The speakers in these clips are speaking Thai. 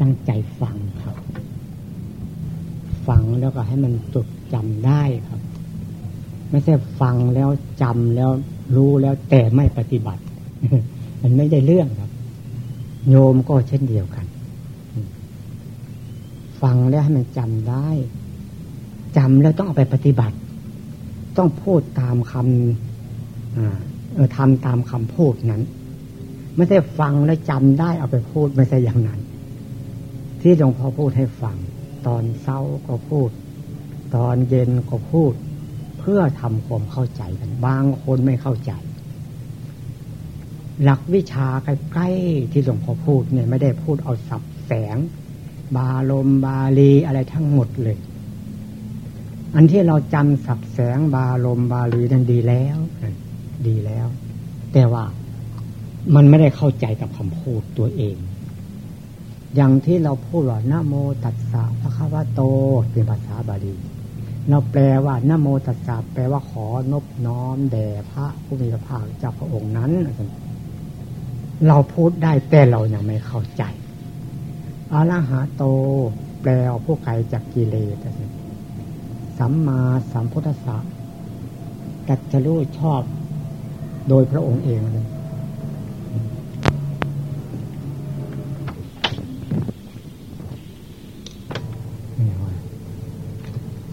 ตั้งใจฟังครับ ฟังแล้วก็ให้มันจดจำได้ครับ ไม่ใช่ฟังแล้วจำแล้วรู้แล้วแต่ไม่ปฏิบัติ มันไม่ได้เรื่องครับ โยมก็เช่นเดียวกัน ฟังแล้วให้มันจำได้จำแล้วต้องเอาไปปฏิบัติ ต้องพูดตามคำเออทำตามคำพูดนั้น ไม่ใช่ฟังแล้วจำได้เอาไปพูดไม่ใช่อย่างนั้น ที่หลวงพ่อพูดให้ฟัง ตอนเช้าก็พูด ตอนเย็นก็พูด เพื่อทำความเข้าใจกัน บางคนไม่เข้าใจ หลักวิชาใกล้ๆที่หลวงพ่อพูดเนี่ยไม่ได้พูดเอาสับแสง บาลมบาลีอะไรทั้งหมดเลย อันที่เราจำสับแสงบาลมบาลีนั้นดีแล้ว ดีแล้ว แต่ว่ามันไม่ได้เข้าใจกับคำพูดตัวเอง อย่างที่เราพูดว่านโมตัสสะพระคัมภะโตเป็นภาษาบาลีเราแปลว่านโมตัสสะแปลว่าขอนบน้อมแด่พระผู้มีพระภาคเจ้าพระองค์นั้น เราพูดได้แต่เรายังไม่เข้าใจอาลหาโต แปลว่าผู้ไกลจากกิเลสสัมมาสัมพุทธะตัดจะรู้ชอบโดยพระองค์เองเลย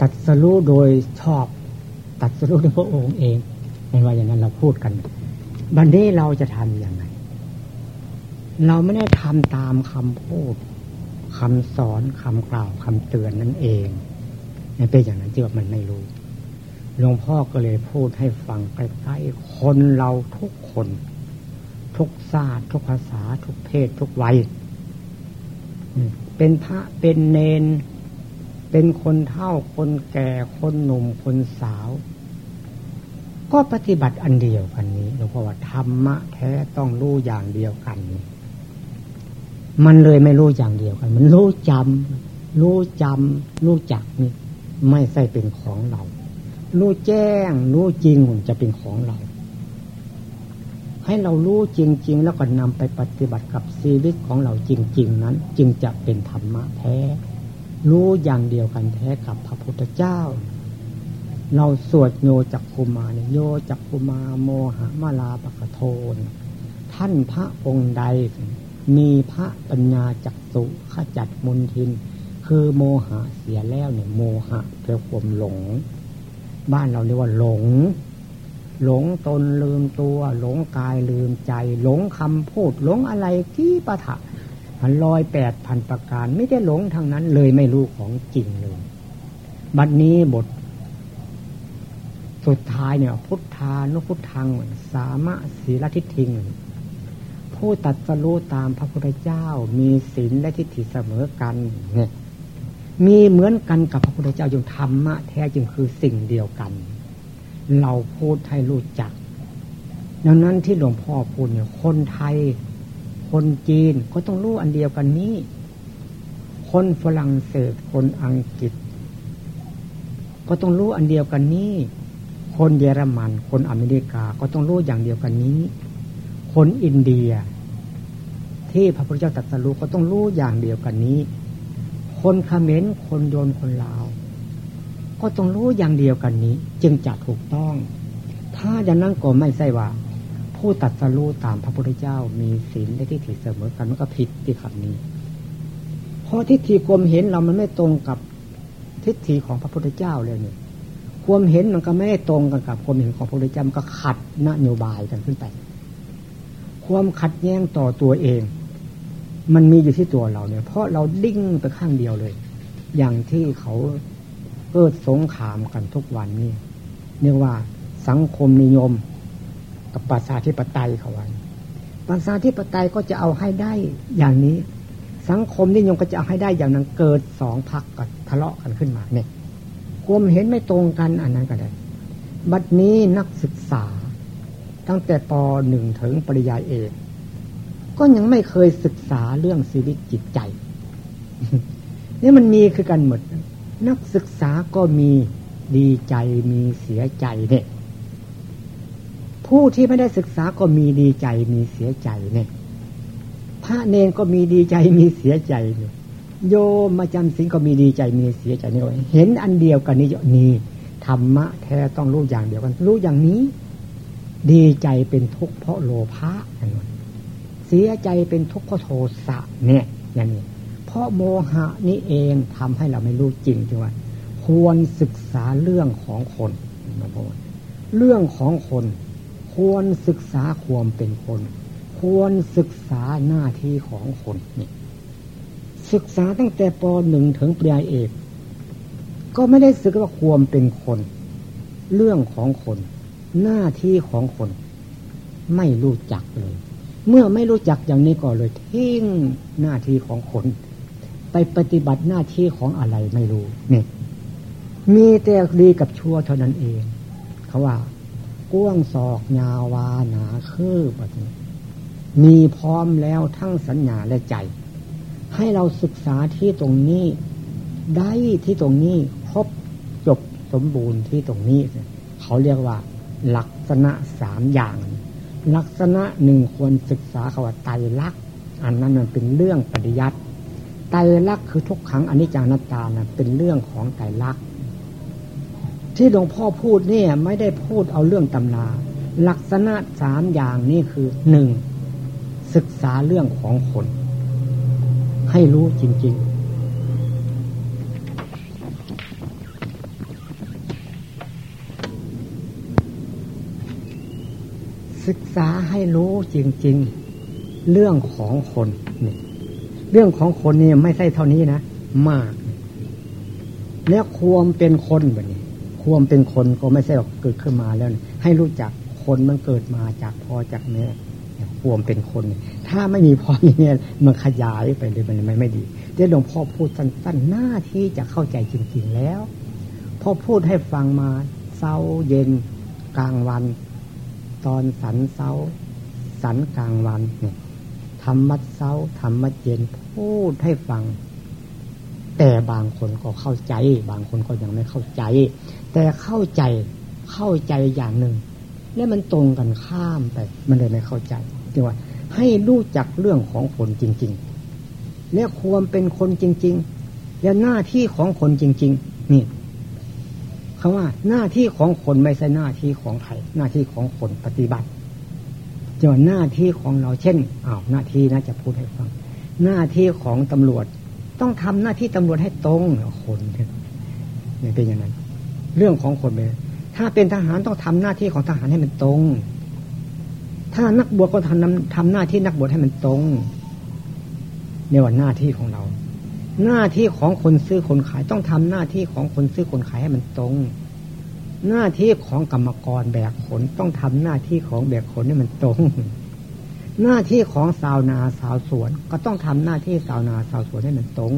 ตัดสรู้โดยชอบ ตัดสรู้โดยพระองค์เองไม่ว่าอย่างนั้นเราพูดกัน บันนี้เราจะทำอย่างไร เราไม่ได้ทำตามคำพูดคำสอนคำกล่าวคำเตือนนั่นเองนี่เป็นอย่างนั้นที่ว่ามันไม่รู้หลวงพ่อก็เลยพูดให้ฟังใกล้ๆคนเราทุกคน ทุกศาสตร์ทุกภาษา ทุกเพศ ทุกวัยเป็นพระเป็นเนน เป็นคนเฒ่าคนแก่คนหนุ่มคนสาว ก็ปฏิบัติอันเดียวกันนี้หลวงพ่อว่าธรรมะแท้ต้องรู้อย่างเดียวกันมันเลยไม่รู้อย่างเดียวกัน มันรู้จำรู้จำรู้จักนี่ไม่ใช่เป็นของเรา รู้แจ้ง รู้จริงจะเป็นของเรา ให้เรารู้จริง ๆ แล้วก็นำไปปฏิบัติกับชีวิตของเราจริง ๆ นั้น จึงจะเป็นธรรมะแท้ รู้อย่างเดียวกันแท้กับพระพุทธเจ้า เราสวดโยจักคุมาเนี่ยโยจักคุมาโมหะมาลาปะกะโทนท่านพระองค์ใด มีพระปัญญาจักสุขจัดมนทิน คือโมหะเสียแล้วเนี่ยโมหะแปลความหลง บ้านเราเรียกว่าหลง หลงตนลืมตัว หลงกายลืมใจ หลงคำพูด หลงอะไรที่ประทะ พันลอยแปดพันประการ ไม่ได้หลงทางนั้นเลยไม่รู้ของจริงเลย บัดนี้บท สุดท้ายเนี่ย พุทธานุพุทธัง สามะศีลทิฏฐิง ผู้ตัดสรู้ตามพระพุทธเจ้า มีศีลและทิฏฐิเสมอกันเนี่ยมีเหมือนกันกับพระพุทธเจ้าอย่างธรรมะแท้จึงคือสิ่งเดียวกัน เราพูดให้รู้จัก ดังนั้นที่หลวงพ่อพูดเนี่ยคนไทย คนจีนก็ต้องรู้อันเดียวกันนี้ คนฝรั่งเศสคนอังกฤษ ก็ต้องรู้อันเดียวกันนี้ คนเยอรมัน คนอเมริกาก็ต้องรู้อย่างเดียวกันนี้ คนอินเดีย ที่พระพุทธเจ้าตรัสรู้ก็ต้องรู้อย่างเดียวกันนี้ คนเขมรคนโยนคนลาว ก็ต้องรู้อย่างเดียวกันนี้ จึงจะถูกต้อง ถ้าอย่างนั้นก็ไม่ใช่ว่า ผู้ตัดสรู้ตามพระพุทธเจ้ามีศีลและทิฏฐิเสมอกันมันก็ผิดที่คำนี้ เพราะทิฏฐิความเห็นเรามันไม่ตรงกับทิฏฐิของพระพุทธเจ้าเลยเนี่ยความเห็นมันก็ไม่ได้ตรงกันกับความเห็นของพระพุทธเจ้ามันก็ขัดนโยบายกันขึ้นไป ความขัดแย้งต่อตัวเอง มันมีอยู่ที่ตัวเราเนี่ย เพราะเราดิ้งไปข้างเดียวเลย อย่างที่เขาเกิดสงครามกันทุกวันนี่เรียกว่าสังคมนิยม กับประชาธิปไตยเขาวันประชาธิปไตยก็จะเอาให้ได้อย่างนี้ สังคมนิยมก็จะเอาให้ได้อย่างนั้นเกิดสองพักก็ทะเลาะกันขึ้นมาเนี่ยความเห็นไม่ตรงกันอันนั้นก็ได้ บัดนี้นักศึกษา ตั้งแต่ปหนึ่งถึงปริญญาเอกก็ยังไม่เคยศึกษาเรื่องชีวิตจิตใจ นี่มันมีคือกันหมด นักศึกษาก็มีดีใจมีเสียใจเนี่ย ผู้ที่ไม่ได้ศึกษาก็มีดีใจมีเสียใจเนี่ยพระเนนก็มีดีใจมีเสียใจเนี่ยโยมมาจำสิงก็มีดีใจมีเสียใจนี่เห็นอันเดียวกันนี่นี่ธรรมะแท้ต้องรู้อย่างเดียวกัน รู้อย่างนี้ ดีใจเป็นทุกข์เพราะโลภะอย่นเสียใจเป็นทุกข์เพราะโทสะเนี่ยอย่างนี้เพราะโมหะนี่เองทำให้เราไม่รู้จริงจังว่า ควรศึกษาเรื่องของคนนะพ่อเรื่องของคน ควรศึกษาความเป็นคน ควรศึกษาหน้าที่ของคนนี่ศึกษาตั้งแต่ปหนึ่งถึงปริญญาเอก ก็ไม่ได้ศึกว่าความเป็นคน เรื่องของคน หน้าที่ของคน ไม่รู้จักเลย เมื่อไม่รู้จักอย่างนี้ก็เลยทิ้งหน้าที่ของคน ไปปฏิบัติหน้าที่ของอะไรไม่รู้นี่มีแต่ดีกับชั่วเท่านั้นเอง เขาว่า ก้วงศอกยาวาหนาคืบแบบนี้มีพร้อมแล้วทั้งสัญญาและใจ ให้เราศึกษาที่ตรงนี้ ได้ที่ตรงนี้ครบจบสมบูรณ์ที่ตรงนี้ เขาเรียกว่า ลักษณะสามอย่าง ลักษณะหนึ่งควรศึกษาคำว่าไตรลักษณ์อันนั้นมันเป็นเรื่องปฏิยัติไตรลักษณ์คือทุกขังอนิจจานัตตานะเป็นเรื่องของไตรลักษณ์ ที่หลวงพ่อพูดเนี่ยไม่ได้พูดเอาเรื่องตำราลักษณะสามอย่างนี้คือหนึ่งศึกษาเรื่องของคน ให้รู้จริง ๆ ศึกษาให้รู้จริง ๆ เรื่องของคนนี่เรื่องของคนนี่ไม่ใช่เท่านี้นะ มาก แล้วความเป็นคนแบบนี้ ความเป็นคนก็ไม่ใช่เกิดขึ้นมาแล้ว ให้รู้จักคนมันเกิดมาจากพ่อจากแม่ความเป็นคน ถ้าไม่มีพ่อเนี่ยมันขยายไปเลยมันไม่ไม่ดีเดี๋ยวหลวงพ่อพูดสั้นๆหน้าที่จะเข้าใจจริงๆแล้วพ่อพูดให้ฟังมาเช้าเย็นกลางวัน ตอนสันเช้าสันกลางวันเนี่ยทำมัดเช้าทำมัดเย็นพูดให้ฟัง แต่บางคนก็เข้าใจ บางคนก็ยังไม่เข้าใจ แต่เข้าใจเข้าใจอย่างหนึ่ง แล้วมันตรงกันข้ามไป มันเลยไม่เข้าใจจึงว่า ให้รู้จักเรื่องของคนจริง ๆ และความเป็นคนจริง ๆ และหน้าที่ของคนจริง ๆ นี่คำว่าหน้าที่ของคนไม่ใช่หน้าที่ของใครหน้าที่ของคนปฏิบัติจะว่าหน้าที่ของเราเช่นอ้าวหน้าที่นะจะพูดให้ฟัง หน้าที่ของตำรวจ ต้องทำหน้าที่ตำรวจให้ตรงคนเนี่ยเป็นอย่างนั้น เรื่องของคนเป็นถ้าเป็นทหารต้องทำหน้าที่ของทหารให้มันตรง ถ้านักบวชก็ทำทำหน้าที่นักบวชให้มันตรงเนี่ยว่าหน้าที่ของเรา หน้าที่ของคนซื้อคนขายต้องทำหน้าที่ของคนซื้อคนขายให้มันตรง หน้าที่ของกรรมกรแบกขนต้องทำหน้าที่ของแบกขนให้มันตรง หน้าที่ของสาวนาสาวสวน ก็ต้องทำหน้าที่สาวนาสาวสวนให้มันตรง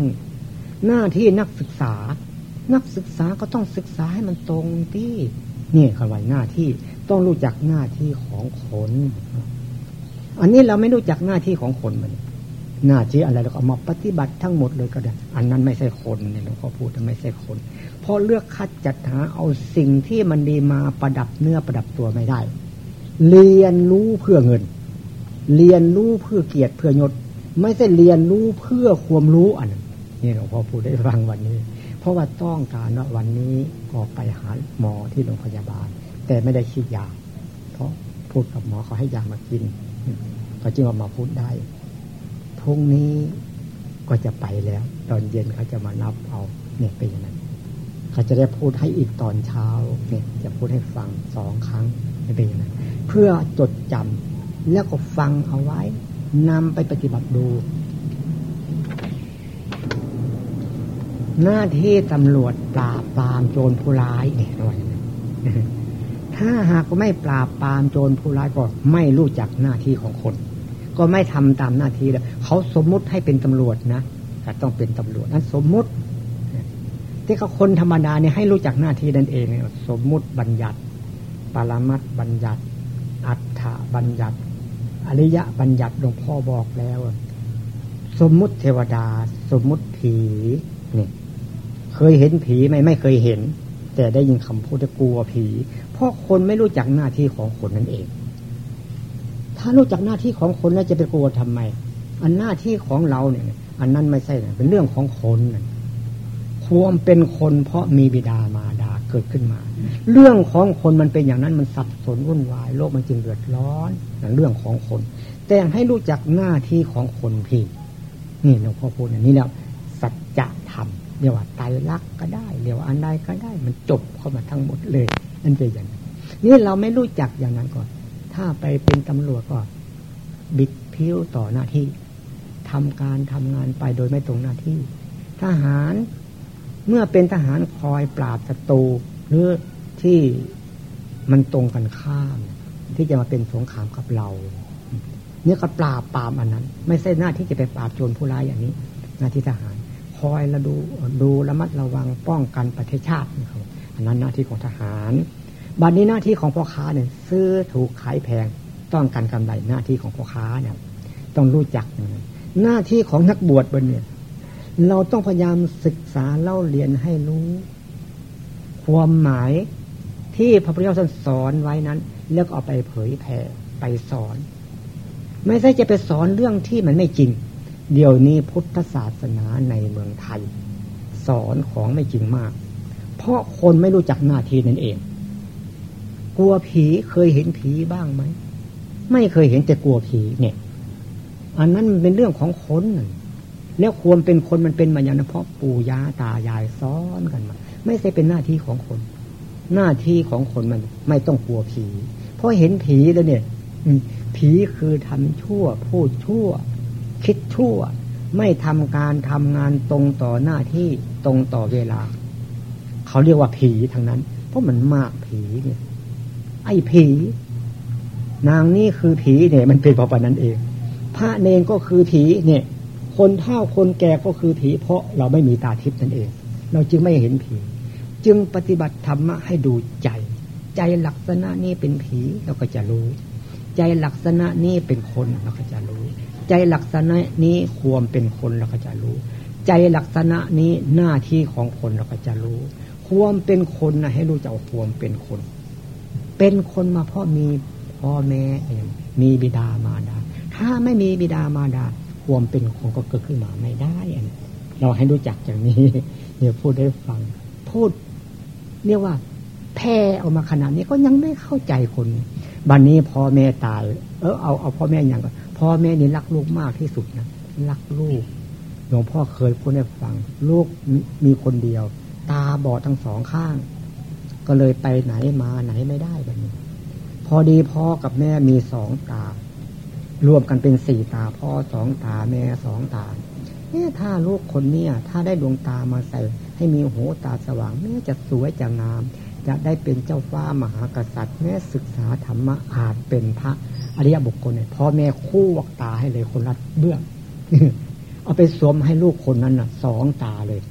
หน้าที่นักศึกษา นักศึกษาก็ต้องศึกษาให้มันตรงที่นี่คำว่าหน้าที่ต้องรู้จักหน้าที่ของคน อันนี้เราไม่รู้จักหน้าที่ของคนมันหน้าที่อะไรเราก็ามาปฏิบัติทั้งหมดเลยก็ได้ อันนั้นไม่ใช่คนเนี่ยหลวงพ่อพูดไม่ใช่คนเพราะเลือกคัดจัดหาเอาสิ่งที่มันดีมาประดับเนื้อประดับตัวไม่ได้ เรียนรู้เพื่อเงิน เรียนรู้เพื่อเกียรติเพื่อยศ ไม่ใช่เรียนรู้เพื่อความรู้อันนี้นี่หลวงพ่อพูดได้ฟังวันนี้ เพราะว่าต้องการว่าวันนี้ก็ไปหาหมอที่โรงพยาบาล แต่ไม่ได้ฉีดยา เพราะพูดกับหมอเขาให้ยามากินเขาจึงออกมาพูดได้พรุ่งนี้ก็จะไปแล้ว ตอนเย็นเขาจะมานับเอาเนี่ยเป็นอย่างนั้นเขาจะได้พูดให้อีกตอนเช้าเนี่ยจะพูดให้ฟังสองครั้งเป็นอย่างนั้นเพื่อจดจำ แล้วก็ฟังเอาไว้นำไปปฏิบัติดู หน้าที่ตำรวจปราบปรามโจรผู้ร้ายเนี่ยด้วยถ้าหากไม่ปราบปรามโจรผู้ร้ายก็ไม่รู้จักหน้าที่ของคน ก็ไม่ทำตามหน้าที่แล้วเขาสมมุติให้เป็นตำรวจนะแต่ต้องเป็นตำรวจนั้นสมมุติที่เขาคนธรรมดาเนี่ยให้รู้จักหน้าที่นั่นเอง สมมุติบัญญัติ ปรมัตบัญญัติ อัฏฐบัญญัติ อริยะบัญญัติหลวงพ่อบอกแล้ว สมมุติเทวดา สมมุติผีเนี่ยเคยเห็นผีไหมไม่เคยเห็น แต่ได้ยินคำพูดจะกลัวผี เพราะคนไม่รู้จักหน้าที่ของคนนั่นเอง ถ้ารู้จักหน้าที่ของคนแล้วจะไปกลัวทำไม อันหน้าที่ของเราเนี่ย อันนั้นไม่ใช่เป็นเรื่องของคน ความเป็นคนเพราะมีบิดามารดาเกิดขึ้นมา เรื่องของคนมันเป็นอย่างนั้นมันสับสนวุ่นวาย โลกมันจึงเดือดร้อนเรื่องของคน แต่ให้รู้จักหน้าที่ของคนพี่นี่หลวงพ่อพูดอย่างนี้แล้วสัจธรรมเรียกว่าไตรลักษณ์ก็ได้เรียกว่าอันใดก็ได้ มันจบเข้ามาทั้งหมดเลยนั่นเป็นอย่างนี้นี่เราไม่รู้จักอย่างนั้นก่อน ถ้าไปเป็นตำรวจก็บิดพิ้วต่อหน้าที่ทำการทำงานไปโดยไม่ตรงหน้าที่ ทหาร เมื่อเป็นทหารคอยปราบศัตรูหรือที่มันตรงกันข้าม ที่จะมาเป็นสงครามกับเราเนี่ยก็ปราบปรามอันนั้น ไม่ใช่หน้าที่จะไปปราบโจรผู้ร้ายอย่างนี้ หน้าที่ทหาร คอยระดูดูระมัดระวังป้องกันประเทศชาตินะครับอันนั้นหน้าที่ของทหารบัดนี้หน้าที่ของพ่อค้าเนี่ยซื้อถูกขายแพงต้องการกำไรหน้าที่ของพ่อค้าเนี่ย ต้องรู้จัก หน้าที่ของนักบวชบนเนี่ย เราต้องพยายามศึกษาเล่าเรียนให้รู้ ความหมายที่พระพุทธเจ้าสอนไว้นั้นแล้วก็เอาไปเผยแผ่ไปสอน ไม่ใช่จะไปสอนเรื่องที่มันไม่จริง เดี๋ยวนี้พุทธศาสนาในเมืองไทย สอนของไม่จริงมาก เพราะคนไม่รู้จักหน้าที่นั่นเอง กลัวผีเคยเห็นผีบ้างไหมไม่เคยเห็นแต่กลัวผีเนี่ย อันนั้นเป็นเรื่องของคน แล้วความเป็นคนมันเป็นมาอย่างนั้นเพราะปู่ย่าตายายซ้อนกันมา ไม่ใช่เป็นหน้าที่ของคน หน้าที่ของคนมันไม่ต้องกลัวผี เพราะเห็นผีแล้วเนี่ยผีคือทำชั่ว พูดชั่ว คิดชั่ว ไม่ทำการทำงานตรงต่อหน้าที่ตรงต่อเวลา เขาเรียกว่าผีทางนั้น เพราะมันมากผีเนี่ย ไอ้ผี นางนี่คือผีเนี่ย มันเป็นเพราะปนั้นเอง พระเนนก็คือผีเนี่ย คนเฒ่าคนแก่ก็คือผีเพราะเราไม่มีตาทิพย์นั่นเอง เราจึงไม่เห็นผี จึงปฏิบัติธรรมะให้ดูใจ ใจลักษณะนี้เป็นผีเราก็จะรู้ ใจลักษณะนี้เป็นคนเราก็จะรู้ ใจลักษณะนี้ควมเป็นคนเราก็จะรู้ ใจลักษณะนี้หน้าที่ของคนเราก็จะรู้ ควมเป็นคนนะให้รู้จักควมเป็นคน เป็นคนมาเพราะมีพ่อแม่เองมีบิดามารดา ถ้าไม่มีบิดามารดา ความเป็นคนก็เกิดขึ้นมาไม่ได้เราให้รู้จักอย่างนี้เดี๋ยวพูดได้ฟัง พูด เรียกว่าแพ้ออกมาขนาดนี้ก็ยังไม่เข้าใจคนบันนี้พ่อแม่ตายเออเอาเอาพ่อแม่อย่างก่อนพ่อแม่นี่รักลูกมากที่สุดนะรักลูกหลวงพ่อเคยพูดให้ฟัง ลูกมีคนเดียว ตาบอดทั้งสองข้าง ก็เลยไปไหนมาไหนไม่ได้แบบนี้ พอดีพ่อกับแม่มีสองตา รวมกันเป็นสี่ตาพ่อสองตาแม่สองตาเนี่ยถ้าลูกคนเนี่ย ถ้าได้ดวงตามาใส่ ให้มีหูตาสว่างแม่จะสวยจะงาม จะได้เป็นเจ้าฟ้ามหากษัตริย์แม่ศึกษาธรรมะอาจเป็นพระอริยบุคคลเนี่ยพ่อแม่คู่วักตาให้เลยคนละเบื้องเอาไปสวมให้ลูกคนนั้นน่ะสองตาเลย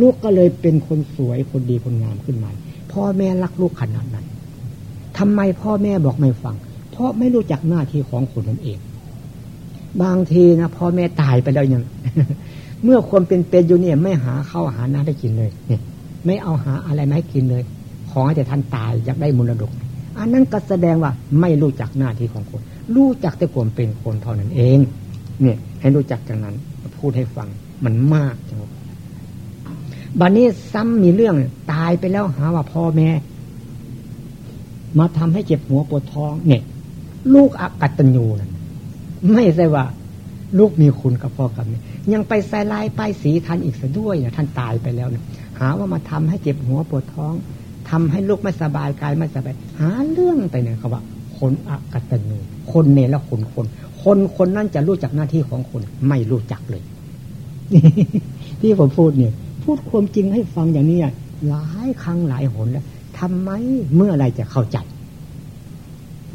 ลูกก็เลยเป็นคนสวยคนดีคนงามขึ้นมาพ่อแม่รักลูกขนาดนั้นทำไมพ่อแม่บอกไม่ฟัง ราะไม่รู้จักหน้าที่ของคนนั่นเอง บางทีนะพ่อแม่ตายไปแล้วยังเมื่อความเป็นเป็นอยู่เนี่ย ไม่หาข้าวหาน้ำได้กินเลยเนี่ยไม่เอาหาอะไรมาให้กินเลย ขอให้แต่ท่านตายอยากได้มรดก อันนั้นก็แสดงว่าไม่รู้จักหน้าที่ของคน รู้จักแต่ความเป็นคนเท่านั้นเอง เนี่ย ให้รู้จักจังนั้น พูดให้ฟังมันมากจังบัดนนี้ซ้ำมีเรื่องตายไปแล้วหาว่าพ่อแม่ มาทำให้เจ็บหัวปวดท้องเนี่ย ลูกอักตัญญูนั่นไม่ใช่ว่า ลูกมีคุณกับพ่อกับแม่ยังไปใส่ลายป้ายสีทันอีกซะด้วยเนี่ยท่านตายไปแล้วเนี่ยหาว่ามาทำให้เจ็บหัวปวดท้องทำให้ลูกไม่สบายกายไม่สบายหาเรื่องไปเนี่ยเขาว่า คนอักตัญญูคนเนรคนคน คนคนนั้นจะรู้จักหน้าที่ของคนไม่รู้จักเลย ที่ผมพูดเนี่ย พูดความจริงให้ฟังอย่างนี้หลายครั้งหลายหนแล้วทำไมเมื่อไรจะเข้าใจ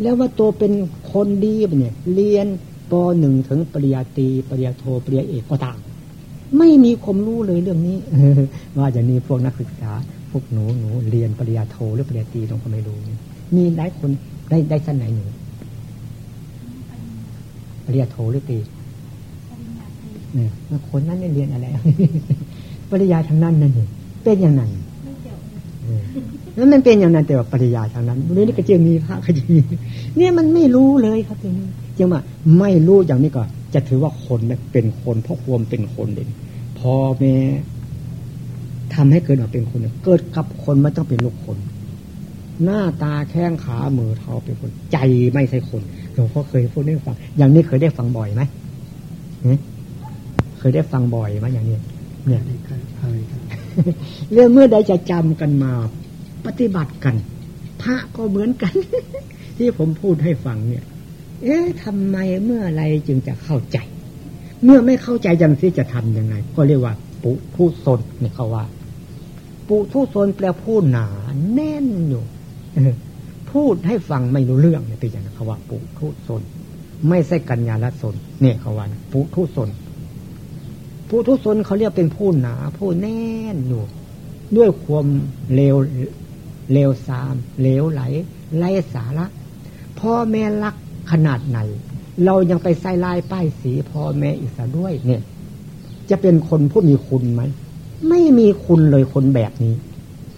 แล้วว่าตัวเป็นคนดีเนี่ย เรียนปหนึ่งถึงปริญญาตรีปริญญาโทปริญญาเอกก็ตามไม่มีความรู้เลยเรื่องนี้ว่าอย่างนี้พวกนักศึกษา พวกหนูหนูเรียนปริญญาโทหรือปริญญาตรีตรงก็ไม่รู้มีหลายคนได้ได้ชั้นไหนหนูปริญญาโทหรือตรีเนี่ยคนนั้นเรียนอะไรปริญญาทางนั้นนั่นเองเป็นอย่างนั้นแล้วมันเป็นอย่างนั้นแต่ว่าปริยาทางนั้นนี่ก็จะมีพระก็จะมี เนี่ยมันไม่รู้เลยครับทีนี้จึงว่าไม่รู้อย่างนี้ก็ จะถือว่าคนเป็นคนเพราะความเป็นคนเองพอแม่ทำให้เกิดมาเป็นคนเกิดกับคนมันต้องเป็นลูกคน หน้าตาแข้งขามือเท้าเป็นคน ใจไม่ใช่คนหลวงพ่อเคยพูดให้ฟัง อย่างนี้เคยได้ฟังบ่อยไหมเคยได้ฟังบ่อยไหมอย่างนี้เนี่ยเรื่องเมื่อใดจะจำกันมา ปฏิบัติกัน พระก็เหมือนกัน ที่ผมพูดให้ฟังเนี่ย เอ๊ะทำไมเมื่อไรจึงจะเข้าใจ เมื่อไม่เข้าใจยังที่จะทำยังไง ก็เรียกว่า ปุผู้สนเนี่ยเขาว่า ปุผู้สนแปลผู้หนาแน่นอยู่พูดให้ฟังไม่รู้เรื่องเนี่ยเป็นอย่างนั้นเขาว่า ปุทุสนไม่ใช่กัญญาลสนเนี่ยเขาว่าปุทุสนผู้ทุศนเขาเรียกเป็นผู้หนา ผู้แน่นอยู่ ด้วยความเลวเลวสามเลวไหลไร้สาระ พ่อแม่รักขนาดไหน เรายังไปใส่ลายป้ายสีพ่อแม่อีกซะด้วย เนี่ย จะเป็นคนผู้มีคุณไหม ไม่มีคุณเลยคนแบบนี้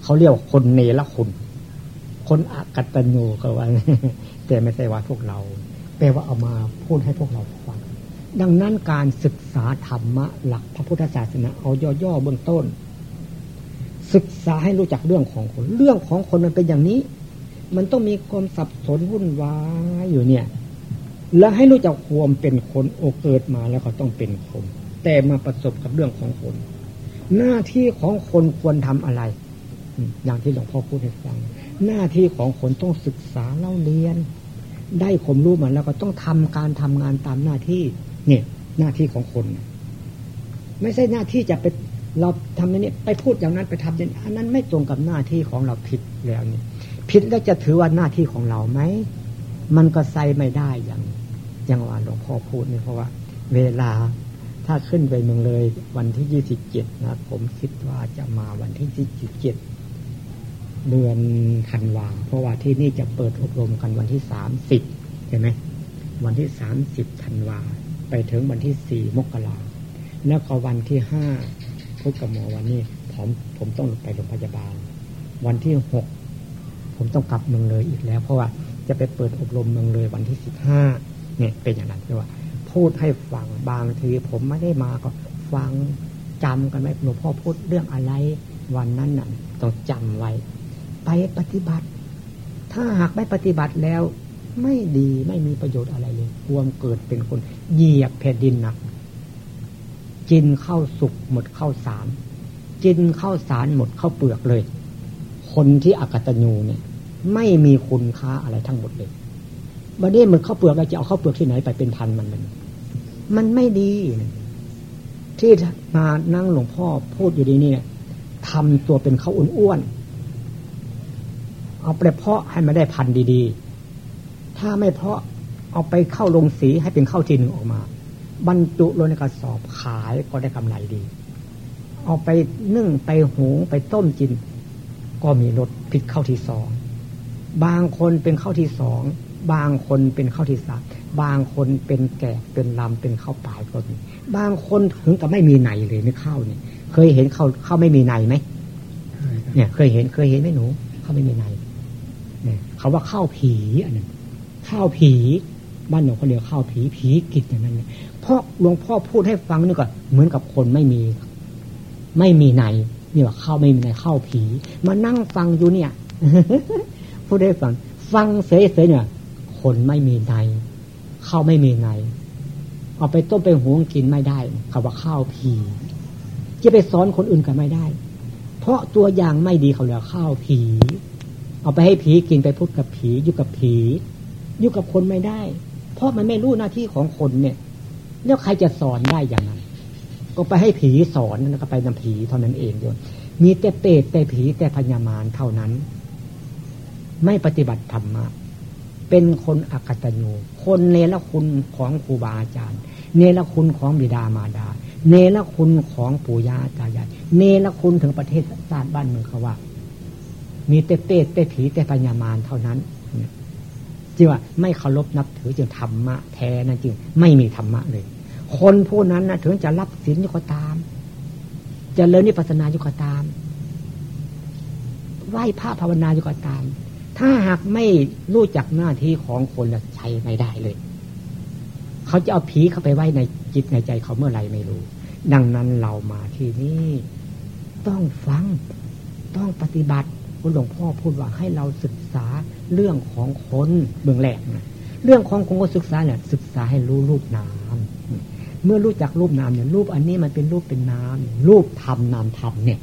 เขาเรียกคนเนรคุณ คนอากัตญูก็ว่าแต่ไม่ใช่ว่าพวกเราแปลว่าเอามาพูดให้พวกเราฟัง ดังนั้นการศึกษาธรรมะ หลักพระพุทธศาสนาเอาย่อๆเบื้องต้น ศึกษาให้รู้จักเรื่องของคน เรื่องของคนมันเป็นอย่างนี้ มันต้องมีความสับสนวุ่นวายอยู่เนี่ย แล้วให้รู้จักความเป็นคนโอเกิดมาแล้วก็ต้องเป็นคน แต่มาประสบกับเรื่องของคน หน้าที่ของคนควรทำอะไร อย่างที่หลวงพ่อพูดให้ฟัง หน้าที่ของคนต้องศึกษาเล่าเรียน ได้ความรู้มาแล้วก็ต้องทำการทำงานตามหน้าที่ เนี่ย หน้าที่ของคน ไม่ใช่หน้าที่จะไปเราทำนี้ไปพูดอย่างนั้นไปทำอย่างอันนั้นไม่ตรงกับหน้าที่ของเราผิดแล้วนี่ ผิดแล้วจะถือว่าหน้าที่ของเราไหม มันก็ใส่ไม่ได้อย่าง อย่างว่าหลวงพ่อพูดนี่เพราะว่า เวลาถ้าขึ้นไปเมืองเลย วันที่ยี่สิบเจ็ดนะ ผมคิดว่าจะมาวันที่ยี่สิบเจ็ดเดือนธันวาเพราะว่าที่นี่จะเปิดอบรมกันวันที่สามสิบใช่ไหมวันที่สามสิบธันวาไปถึงวันที่สี่มกราแล้วก็วันที่ห้าพุทธกหมอวันนี้ผมผมต้องไปโรงพยาบาล วันที่หก ผมต้องกลับเมืองเลยอีกแล้ว เพราะว่าจะไปเปิดอบรมเมืองเลยวันที่สิบห้าเนี่ยเป็นอย่างนั้นคือว่า พูดให้ฟังบางทีผมไม่ได้มาก็ฟังจำกันไหมหลวงพ่อพูดเรื่องอะไรวันนั้นน่ะต้องจำไว้ ไปปฏิบัติ ถ้าหากไม่ปฏิบัติแล้ว ไม่ดีไม่มีประโยชน์อะไรเลยควมเกิดเป็นคนเหยียบแผ่นดินหนักจินเข้าสุกหมดเข้าสารจินเข้าสารหมดเข้าเปลือกเลย คนที่อากตัญญูเนี่ย ไม่มีคุณค่าอะไรทั้งหมดเลยบัดนี้มันข้าเปลือกเราจะเอาข้าเปลือกที่ไหนไปเป็นพันมันมันมันไม่ดี ที่มานั่งหลวงพ่อพูดอยู่ดีนี่ทำตัวเป็นเขาวอ้วนๆเอาไปเพาะให้มันได้พันดีๆ ถ้าไม่เพาะเอาไปเข้าลงสีให้เป็นข้าวทีหนึ่งออกมา บรรจุลงในกระสอบขายก็ได้กำไรดี เอาไปนึ่งไปหุงไปต้มกิน ก็มีรสผิดข้าวที่สอง บางคนเป็นข้าวที่สอง บางคนเป็นข้าวที่สามบางคนเป็นแกะเป็นลำเป็นข้าวปลายก็มีบางคนถึงกับไม่มีในเลยในข้าวเนี่ย เคยเห็นข้าวข้าวไม่มีในไหมเนี่ยเคยเห็นเคยเห็นไหมหนูข้าวไม่มีในเนี่ยเขาว่าข้าวผีอันนั้นข้าวผีบ้านหนูเขาเรียกข้าวผีผีกิจอย่างนั้นเนี่ยเพราะหลวงพ่อพูดให้ฟังนี่ก็เหมือนกับคนไม่มี ไม่มีในนี่ว่าข้าวไม่มีในข้าวผี มานั่งฟังอยู่เนี่ย พูดให้ฟัง ฟังเสยๆเนี่ย คนไม่มีในข้าวไม่มีในเอาไปต้มไปหุงกินไม่ได้เขาว่าข้าวผีจะไปสอนคนอื่นกันไม่ได้ เพราะตัวอย่างไม่ดีเขาเรียกข้าวผี เอาไปให้ผีกินไปพูดกับผีอยู่กับผีอยู่กับคนไม่ได้ เพราะมันไม่รู้หน้าที่ของคนเนี่ย แล้วใครจะสอนได้อย่างนั้น ก็ไปให้ผีสอนแล้วก็ไปนำผีเท่านั้นเองโยมมีแต่เปรตแต่ผีแต่พญามารเท่านั้น ไม่ปฏิบัติธรรมะ เป็นคนอักตัญญูคนเนรคุณของครูบาอาจารย์ เนรคุณของบิดามารดา เนรคุณของปู่ย่าตายายเนรคุณถึงประเทศชาติบ้านเมืองเขาว่า มีแต่เปรตแต่ผีแต่พญญามารเท่านั้นจึงว่าไม่เคารพนับถือจึงธรรมะแท้นั่นจึง ไม่มีธรรมะเลย คนผู้นั้นนะถึงจะรับศีลอยู่ก็ตามจะเลิญนิพพานาอยู่ก็ตาม ไหว้พระภาวนาอยู่ก็ตาม ถ้าหากไม่รู้จักหน้าที่ของคนละใช้ไม่ได้เลย เขาจะเอาผีเข้าไปไว้ในจิตในใจเขาเมื่อไรไม่รู้ ดังนั้นเรามาที่นี่ต้องฟังต้องปฏิบัติคุณหลวงพ่อพูดว่าให้เราศึกษาเรื่องของคนเบื้องแรกนะเรื่องของคนก็ศึกษาเนี่ยศึกษาให้รู้รูปนาม เมื่อรู้จักรูปนามเนี่ยรูปอันนี้มันเป็นรูปเป็นนามรูปทำนามทำเนี่ย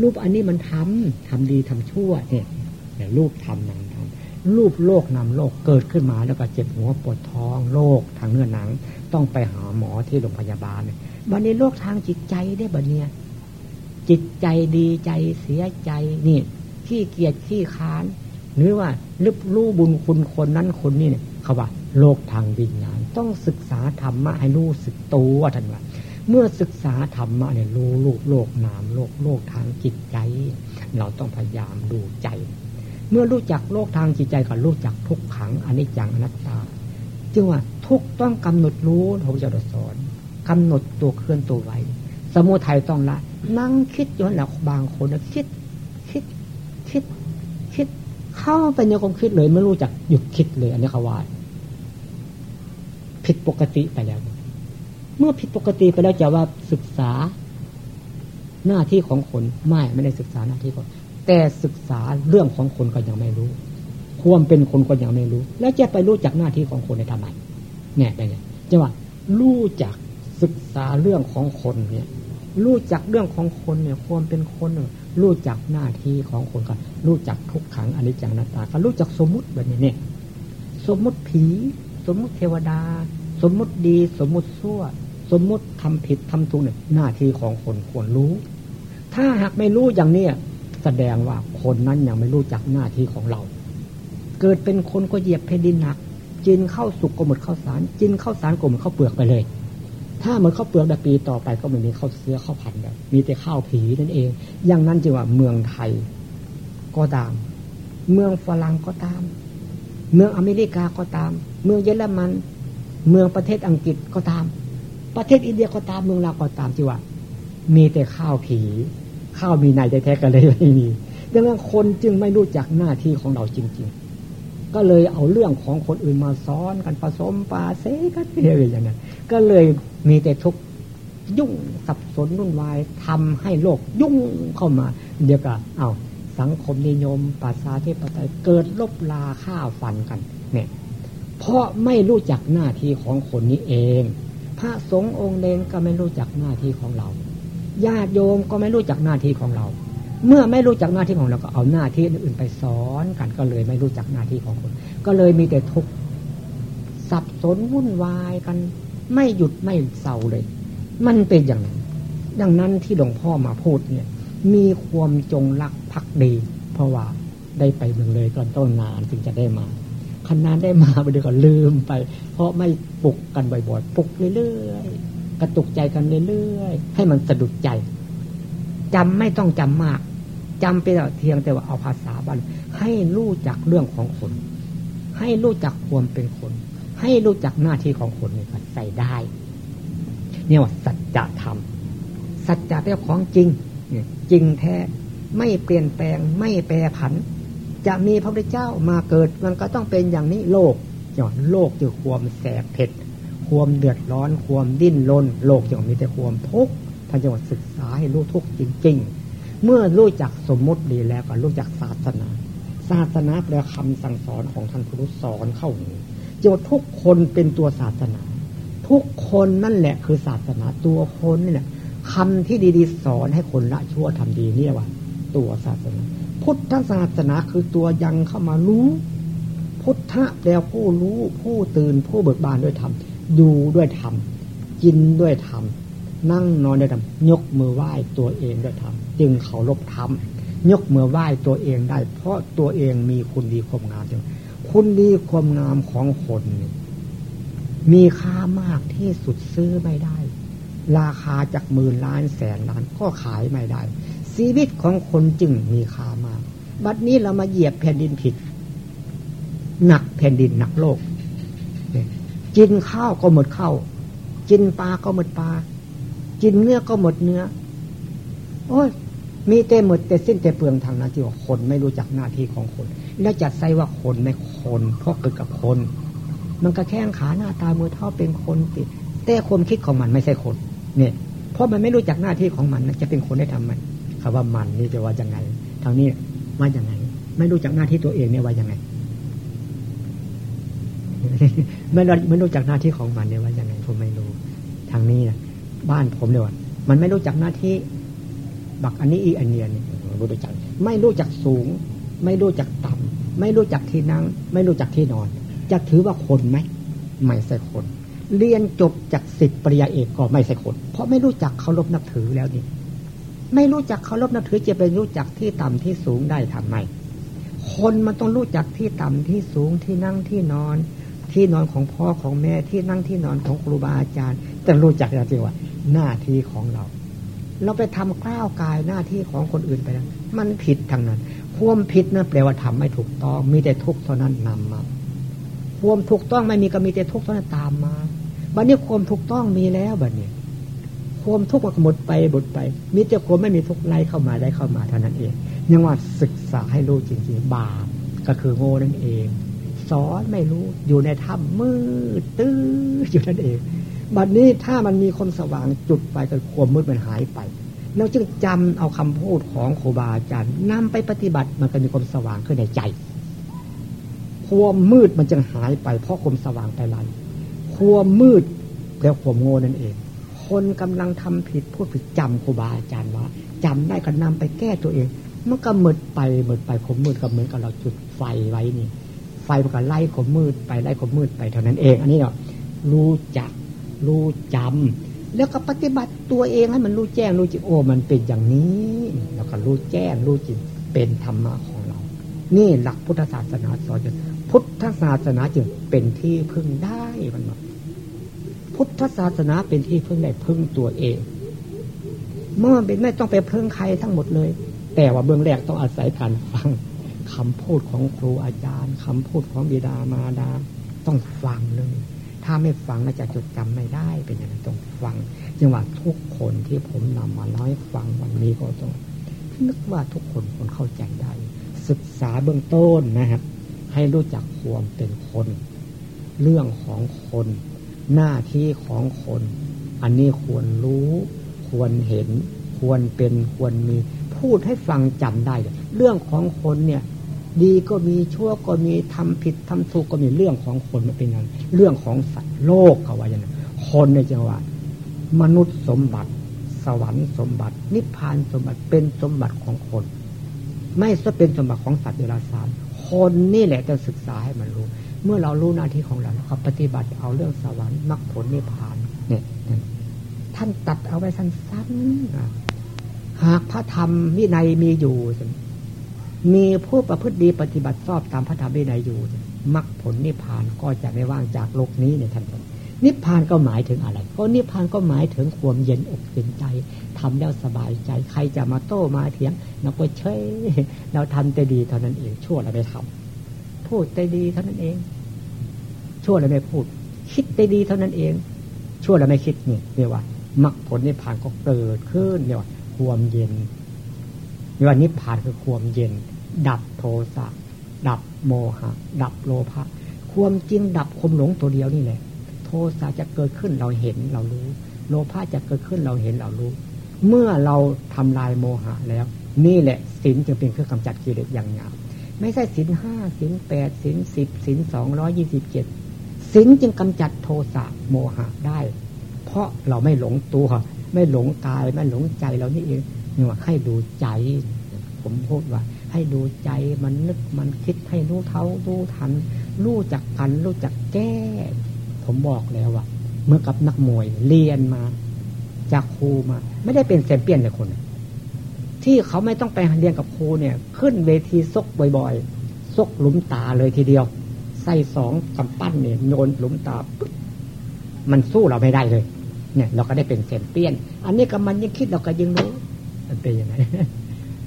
รูปอันนี้มันทำทำดีทำชั่วเนี่ย รูปทำนามทำรูปโลกนามโลกเกิดขึ้นมาแล้วก็เจ็บหัวปวดท้องโรคทางเนื้อหนัง ต้องไปหาหมอที่โรงพยาบาลเนี่ยบันนี้โรคทางจิตใจได้บันเนี้ยจิตใจดีใจเสียใจนี่ขี้เกียจขี้ค้านหรือว่าลึกรู้บุญคุณคนนั้นคนนี้เนี่ยเขาว่าโลกทางวิญญาณต้องศึกษาธรรมะให้รู้สึกตัวท่านว่า เมื่อศึกษาธรรมะเนี่ยรู้โลกโลกนามโลกโลกทางจิตใจ เราต้องพยายามดูใจ เมื่อรู้จักโลกทางจิตใจก็รู้จักทุกขังอนิจจังอนัตตา จึงว่าทุกต้องกำหนดรู้พระพุทธเจ้าสอนกำหนดตัวเคลื่อนตัวไว้ สมุทัยต้องละ นั่งคิดย้อนหลังบางคนคิดคิดคิดคิด เข้าไปในความคิดเลยไม่รู้จักหยุดคิดเลย อันนี้เขาว่าผิดปกติไปแล้ว เมื่อผิดปกติไปแล้วจะว่าศึกษาหน้าที่ของคนไม่ไม่ได้ศึกษาหน้าที่คน แต่ศึกษาเรื่องของคนก็ยังไม่รู้ ความเป็นคนก็ยังไม่รู้ แล้วจะไปรู้จักหน้าที่ของคนในทำไมเนี่ยไงจะว่ารู้จักศึกษาเรื่องของคนเนี่ยรู้จักเรื่องของคนเนี่ยความเป็นคนรู้จักหน้าที่ของคนกันรู้จักทุกขังอนิจจังนาตาก็รู้จักสมมุติแบบนี้เนี่ยสมมุติผี สมมุติเทวดา สมมุติดี สมมุติชั่ว สมมุติทำผิดทำถูกเนี่ยหน้าที่ของคนควรรู้ ถ้าหากไม่รู้อย่างเนี้ย แสดงว่าคนนั้นยังไม่รู้จักหน้าที่ของเรา เกิดเป็นคนก็เหยียบแผ่นดินหนักจินเข้าสุกก็หมดข้าวสารจินข้าวสารก็หมดข้าวเปลือกไปเลย ถ้าเหมือนข้าวเปลือกแต่ปีต่อไปก็ไม่มีข้าวเสื้อข้าวผัดแบบมีแต่ข้าวผีนั่นเอง อย่างนั้นจึงว่าเมืองไทยก็ตาม เมืองฝรั่งก็ตาม เมืองอเมริกาก็ตาม เมืองเยอรมัน เมืองประเทศอังกฤษก็ตาม ประเทศอินเดียก็ตามเมืองลาวก็ตามจีว่า มีแต่ข้าวผี ข้าวมีในแท้ๆกันเลยไม่มีดังนั้นคนจึงไม่รู้จักหน้าที่ของเราจริง ๆ ก็เลยเอาเรื่องของคนอื่นมาซ้อนกันผสมปาเซกันเรื่อยอย่างนั้นก็เลยมีแต่ทุกยุ่งสับสนวุ่นวายทำให้โลกยุ่งเข้ามา เดี๋ยวก็เอาสังคมนิยมปัสสาธิปไตยเกิดลบลาข้าวฟันกันเนี่ยเพราะไม่รู้จักหน้าที่ของคนนี้เอง พระสงฆ์องค์เลงก็ไม่รู้จักหน้าที่ของเรา ญาติโยมก็ไม่รู้จักหน้าที่ของเรา เมื่อไม่รู้จักหน้าที่ของเราก็เอาหน้าที่อื่นไปสอนกันก็เลยไม่รู้จักหน้าที่ของคน ก็เลยมีแต่ทุกข์สับสนวุ่นวายกัน ไม่หยุดไม่เศร้าเลย มันเป็นอย่างนั้นดังนั้นที่หลวงพ่อมาพูดเนี่ย มีความจงรักภักดี เพราะว่าได้ไปเมืองเลยก่อนต้นนานจึงจะได้มาขนาดได้มาไปเดี๋ยวก็ลืมไป เพราะไม่ปลุกกันบ่อยๆปลุกเรื่อยๆ กระตุกใจกันเรื่อยๆให้มันสะดุดใจจำไม่ต้องจำมากจำไปเทียงแต่ว่าเอาภาษาบ้านให้รู้จักเรื่องของคน ให้รู้จักความเป็นคน ให้รู้จักหน้าที่ของคนนี่ใส่ได้เนี่ยว่าสัจธรรมสัจจะเป็นของจริงจริงแท้ไม่เปลี่ยนแปลงไม่แปรผัน จะมีพระพุทธเจ้ามาเกิดมันก็ต้องเป็นอย่างนี้โลกจอดโลกคือความแสบเผ็ด ความเดือดร้อน ความดิ้นรนโลกจะมีแต่ความทุกข์ท่านจะว่าศึกษาให้รู้ทุกข์จริง ๆ เมื่อรู้จักสมมุติดีแล้วก็รู้จักศาสนา ศาสนาแปลคำสั่งสอนของท่านพุทธสอนเข้าหูโจทย์ทุกคนเป็นตัวศาสนา ทุกคนนั่นแหละคือศาสนาตัวคนนี่แหละคำที่ดีๆสอนให้คนละชั่วทำดีเนี่ยว่า ตัวศาสนา พุทธศาสนาคือตัวยังเข้ามารู้ พุทธะแปลผู้รู้ผู้ตื่นผู้เบิกบานด้วยธรรม ดูด้วยธรรมกินด้วยธรรมนั่งนอนด้ทำยกมือไหว้ตัวเองด้ทำจึงเขารบทำยกมือไหว้ตัวเองได้ เพราะตัวเองมีคุณดีความงามจึงคุณดีความงามของคนมีค่ามากที่สุดซื้อไม่ได้ ราคาจากหมื่นล้านแสนล้านก็ขายไม่ได้ ชีวิตของคนจึงมีค่ามาก บัดนี้เรามาเหยียบแผ่นดินผิด หนักแผ่นดินหนักโลก กินข้าวก็หมดข้าวกินปลาก็หมดปลากินเนื้อก็หมดเนื้อ โอ้ยมีแต่หมดแต่สิ้นแต่เปลืองทางนั้นที่ว่าคนไม่รู้จักหน้าที่ของคน แล้วจัดใส่ว่าคนไม่คนเพราะเกิดกับคน มันก็แข้งขาหน้าตามือเท้าเป็นคนติดแต่ความคิดของมันไม่ใช่คน เนี่ย เพราะมันไม่รู้จักหน้าที่ของมันจะเป็นคนได้ทำมันคำว่ามันนี่จะว่ายังไงทางนี้ว่ายังไง ไม่รู้จักหน้าที่ตัวเองเนี่ยว่ายังไง ไม่รู้ไม่รู้จักหน้าที่ของมันเนี่ยว่ายังไงผมไม่รู้ ทางนี้นะบ้านผมเนี่ยว่ามันไม่รู้จักหน้าที่ บักอันนี้อีอันเนียนี่รู้จัก ไม่รู้จักสูง ไม่รู้จักต่ำไม่รู้จักที่นั่ง ไม่รู้จักที่นอน จะถือว่าคนไหมไม่ใช่คน เรียนจบจากสิทธิปริญญาเอกก็ไม่ใช่คน เพราะไม่รู้จักเคารพนับถือแล้วนี่ไม่รู้จักเคารพนับถือจะไปรู้จักที่ต่ำที่สูงได้ทำไมคนมันต้องรู้จักที่ต่ำที่สูงที่นั่งที่นอน ที่นอนของพ่อของแม่ที่นั่งที่นอนของครูบาอาจารย์ แต่รู้จักจริงว่าหน้าที่ของเรา เราไปทำกล้าวกายหน้าที่ของคนอื่นไปแล้วมันผิดทางนั้นความผิดนั่นแปลว่าทำไม่ถูกต้อง มีแต่ทุกข์เท่านั้นนำมาความถูกต้องไม่มีก็มีแต่ทุกข์เท่านั้นตามมาบัดนี้ความถูกต้องมีแล้วบัดนี้ความทุกข์มันหมดไปหมดไป มีแต่ความไม่มีทุกข์ไล่เข้ามาได้เข้ามาเท่านั้นเองยังว่าศึกษาให้รู้จริงๆบาปก็คือโง่นั่นเอง สอนไม่รู้ อยู่ในถ้ำมืดตื้ออยู่นั่นเองบัดนี้ถ้ามันมีคนสว่างจุดไปก็ความมืดมันหายไปเราจึงจำเอาคำพูดของครูบาอาจารย์นำไปปฏิบัติมันก็มีความสว่างขึ้นในใจ ความมืดมันจึงหายไป เพราะความสว่างไปไล่ความมืดแล้วความโง่นั่นเอง คนกำลังทำผิดพูดผิดจำครูบาอาจารย์ว่าจำได้ก็นำไปแก้ตัวเอง มันก็มืดไปมืดไปขมมืดก็เหมือนกับเราจุดไฟไว้นี่ ไฟมันก็ไล่ขมมืดไปไล่ขมมืดไปเท่านั้นเอง อันนี้เนาะรู้จักรู้จำแล้วก็ปฏิบัติตัวเองให้มันรู้แจ้งรู้จริงโอ้มันเป็นอย่างนี้ แล้วก็รู้แจ้งรู้จริงเป็นธรรมะของเรา นี่หลักพุทธศาสนาสอนพุทธศาสนาจึงเป็นที่พึ่งได้มันบอกพุทธศาสนาเป็นที่พึ่งได้พึ่งตัวเองเมื่อเป็นไม่ต้องไปพึ่งใครทั้งหมดเลย แต่ว่าเบื้องแรกต้องอาศัยการฟัง คำพูดของครูอาจารย์คำพูดของบิดามารดาต้องฟังเลย ถ้าไม่ฟังก็จะจดจำไม่ได้เป็นอย่างนั้นต้องฟังจึงหว่าทุกคนที่ผมนำมาเล่าให้ฟังวันนี้ก็ต้องนึกว่าทุกคนคนเข้าใจได้ ศึกษาเบื้องต้นนะครับ ให้รู้จักความเป็นคน เรื่องของคน หน้าที่ของคน อันนี้ควรรู้ ควรเห็น ควรเป็นควรมี พูดให้ฟังจำได้ เรื่องของคนเนี่ย ดีก็มีชั่วก็มีทำผิดทำถูกก็มีเรื่องของคนมันเป็นอย่างเรื่องของสัตว์โลกเขาว่าอย่างนั้นคนในจังหวะมนุษย์สมบัติ สวรรค์สมบัติ นิพพานสมบัติเป็นสมบัติของคน ไม่ใช่เป็นสมบัติของสัตว์เดรัจฉานคนนี่แหละจะศึกษาให้มันรู้ เมื่อเรารู้หน้าที่ของเราเราปฏิบัติเอาเรื่องสวรรค์มรรคผลนิพพานเนี่ยท่านตัดเอาไว้สั้นๆหากพระธรรมวินัยมีอยู่ มีผู้ประพฤติดีปฏิบัติชอบตามพระธรรมวินัยอยู่มรรคผลนิพพานก็จะไม่ว่างจากโลกนี้เนี่ยท่านนิพพานก็หมายถึงอะไร ก็นิพพานก็หมายถึงความเย็นอกเย็นใจทำแล้วสบายใจ ใครจะมาโต้มาเถียงเราก็เฉยเราทำแต่ดีเท่านั้นเองชั่วเราไม่ทำพูดแต่ดีเท่านั้นเอง ชั่วแล้วไม่พูด คิดได้ดีเท่านั้นเอง ชั่วแล้วไม่คิดนี่เรียกว่ามรรคผลนิพพานก็เกิดขึ้นเรียกว่าความเย็นเรียกว่านิพพานคือความเย็น ดับโทสะดับโมหะ ดับโลภะความจริงดับคมหลงตัวเดียวนี่แหละ โทสะจะเกิดขึ้นเราเห็นเรารู้ โลภะจะเกิดขึ้นเราเห็นเรารู้ เมื่อเราทำลายโมหะแล้ว นี่แหละศีลจึงเป็นเครื่องกำจัดกิเลสอย่างงามไม่ใช่ศีลห้าศีลแปดศีลสิบศีลสองร้อยี่สิบเจ็ดศีลจึงกำจัดโทสะโมหะได้ เพราะเราไม่หลงตัวไม่หลงกายไม่หลงใจเรานี่เองนี่ว่าให้ดูใจ ผมพูดว่า ให้ดูใจมันนึกมันคิดให้รู้เท่ารู้ทัน รู้จักกัน รู้จักแก้ ผมบอกแล้วว่าเมื่อกับนักมวยเรียนมา จากครูมา ไม่ได้เป็นแชมเปี้ยนเลยคนที่เขาไม่ต้องไปเรียนกับครูเนี่ย ขึ้นเวทีซกบ่อยๆซกหลุมตาเลยทีเดียวใส่สองกำปั้นเนี่ยโยนหลุมตาปุ๊บมันสู้เราไม่ได้เลย เนี่ย เราก็ได้เป็นเซมเปี้ยน อันนี้กับมันยังคิดเราก็ยังรู้มันเป็นยังไง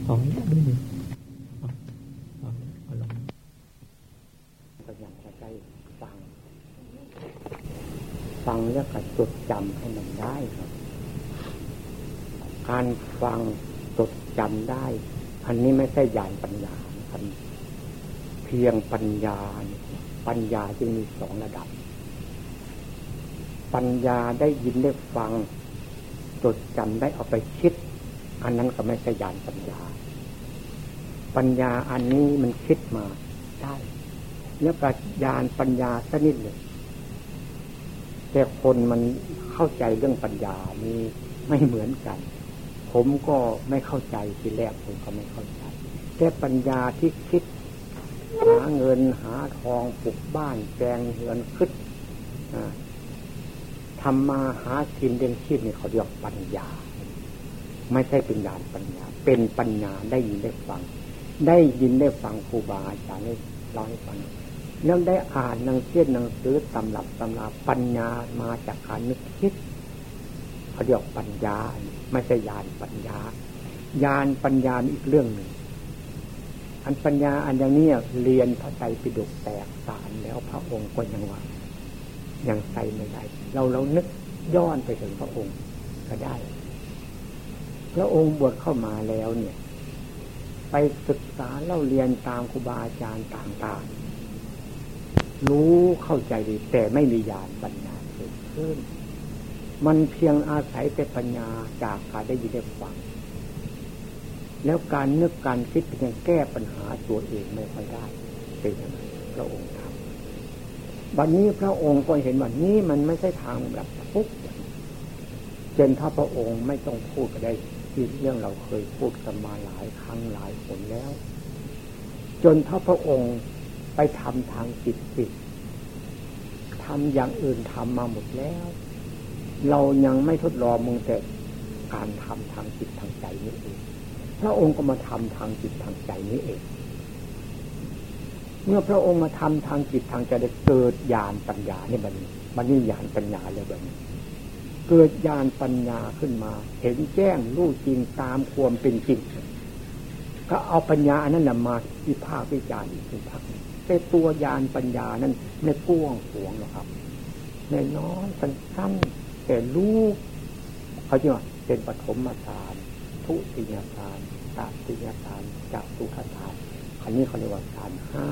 ของแรกด้วยนี่เอาลงพยายามใจฟัง ฟัง แล้วก็จดจำให้มันได้ครับ การฟังจดจำได้ อันนี้ไม่ใช่ญาณปัญญาครับเพียงปัญญา ปัญญาจึงมีสองระดับ ปัญญาได้ยินได้ฟัง จดจำได้เอาไปคิด อันนั้นก็ไม่ใช่ญาณปัญญา ปัญญาอันนี้มันคิดมาได้ แล้วก็ญาณปัญญาสนิดหนึ่ง แต่คนมันเข้าใจเรื่องปัญญานี้ไม่เหมือนกัน ผมก็ไม่เข้าใจทีแรกผมก็ไม่เข้าใจ แต่ปัญญาที่คิด หาเงินหาทองปลูกบ้านแปลงเฮือนขึ้นทำมาหากินเลี้ยงชีพนี่เขาเรียกปัญญา ไม่ใช่เป็นญาณปัญญา เป็นปัญญาได้ยินได้ฟัง ได้ยินได้ฟังครูบาอาจารย์ได้เล่าให้ฟัง แล้วได้อ่านหนังเสียนหนังสือตำรับตำราปัญญามาจากการนึกคิดเขาเรียกปัญญา ไม่ใช่ญาณปัญญาญาณปัญญาอีกเรื่องหนึ่ง อันปัญญาอันอย่างนี้เรียนพระไตรปิฎกแตกสารแล้วพระองค์ก็ยังว่ายังใส่ไม่ได้ เราเรานึกย้อนไปถึงพระองค์ก็ได้ พระองค์บวชเข้ามาแล้วเนี่ย ไปศึกษาเล่าเรียนตามครูบาอาจารย์ต่างๆ รู้เข้าใจดี แต่ไม่มีญาณปัญญาเกิดขึ้น มันเพียงอาศัยแต่ปัญญาจากการได้ยินได้ฟังแล้วการนึกการคิดเป็นแก้ปัญหาตัวเองไม่ค่อยได้เป็นยังไงพระองค์ทำวันนี้พระองค์ก็เห็นว่านี้มันไม่ใช่ทางแบบทุกจนถ้าพระองค์ไม่ต้องพูดก็ได้ที่เรื่องเราเคยพูดกันมาหลายครั้งหลายคนแล้ว จนถ้าพระองค์ ไปทำทางจิตจิตทำอย่างอื่นทำมาหมดแล้ว เรายังไม่ทดลองมึงแต่การทำทางจิตทางใจนี่เองพระองค์ก็มาทำทางจิตทางใจนี้เอง เมื่อพระองค์มาทำทางจิตทางใจได้เกิดญาณปัญญาเนี่ยมันมันนี่ญาณปัญญาเลยแบบนี้เกิดญาณปัญญาขึ้นมา เห็นแจ้งรู้จริงตามความเป็นจริงก็เอาปัญญาอันนั้นมาวิพากษ์วิจารณ์อีกพัก แต่ตัวญาณปัญญานั้นไม่ก้วงหวงหรอกครับในน้อยสั้นๆแต่รู้เขาจะว่าเป็นปฐมฌานทุติยฌานตติยฌานจัตุทัฌานอันนี้เขาเรียกว่าฌานห้า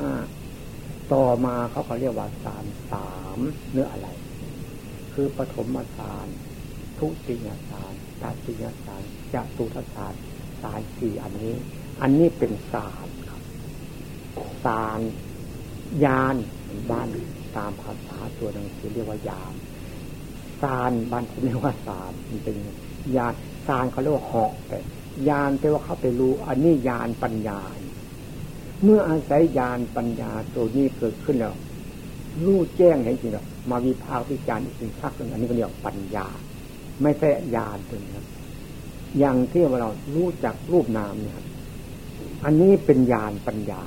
ต่อมาเขาเขาเรียกว่าฌานสามเนื้ออะไร คือปฐมฌานทุติยฌานตติยฌานจัตุทัฌานฌานสี่อันนี้ อันนี้เป็นฌานครับฌาน ยานบ้านตามภาษาตัวหนังสือเรียกว่ายานฌานบ้านผมเรียกว่าฌานมันเป็นญาณฌานเขาเรียกว่าหอกแต่ญาณแปลว่าเขาไปรู้ อันนี้ญาณปัญญา เมื่ออาศัยญาณปัญญาตัวนี้เกิดขึ้นแล้วรู้แจ้งเห็นจริงแล้วมาวิพากษ์วิจารณ์อีกสิ่งพักหนึ่งอันนี้ก็เรียกปัญญา ไม่ใช่ญาณตัวนี้อย่างที่เรารู้จักรูปนามเนี่ยอันนี้เป็นญาณปัญญา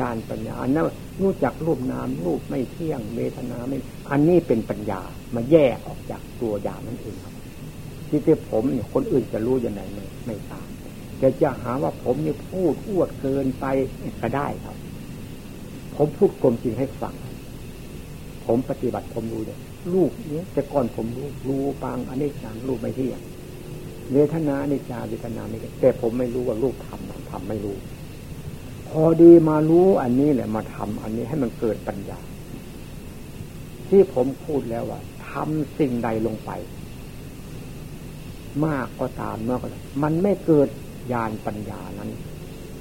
ญาณปัญญาอันนั้นรู้จักรูปนามรูปไม่เที่ยงเวทนาไม่ อันนี้เป็นปัญญามาแยกออกจากตัวญาณนั่นเองครับ ที่ที่ผมเนี่ยคนอื่นจะรู้ยังไงไม่ไม่ทราบแต่จะหาว่าผมนี่พูดอวดเกินไปก็ได้ครับ ผมพูดความจริงให้ฟังผมปฏิบัติผมรู้เนี่ยลูกเนี้ยแต่ก่อนผมรู้รู้ฟังอันนี้จางรูปไม่เที่ยงเวทนาในกจาเวทนาไม่แต่ผมไม่รู้ว่ารูปทำทำไม่รู้ พอดีมารู้อันนี้แหละมาทำอันนี้ให้มันเกิดปัญญา ที่ผมพูดแล้วว่าทำสิ่งใดลงไป มากก็ตามเมื่อก็มันไม่เกิดญาณปัญญานั้น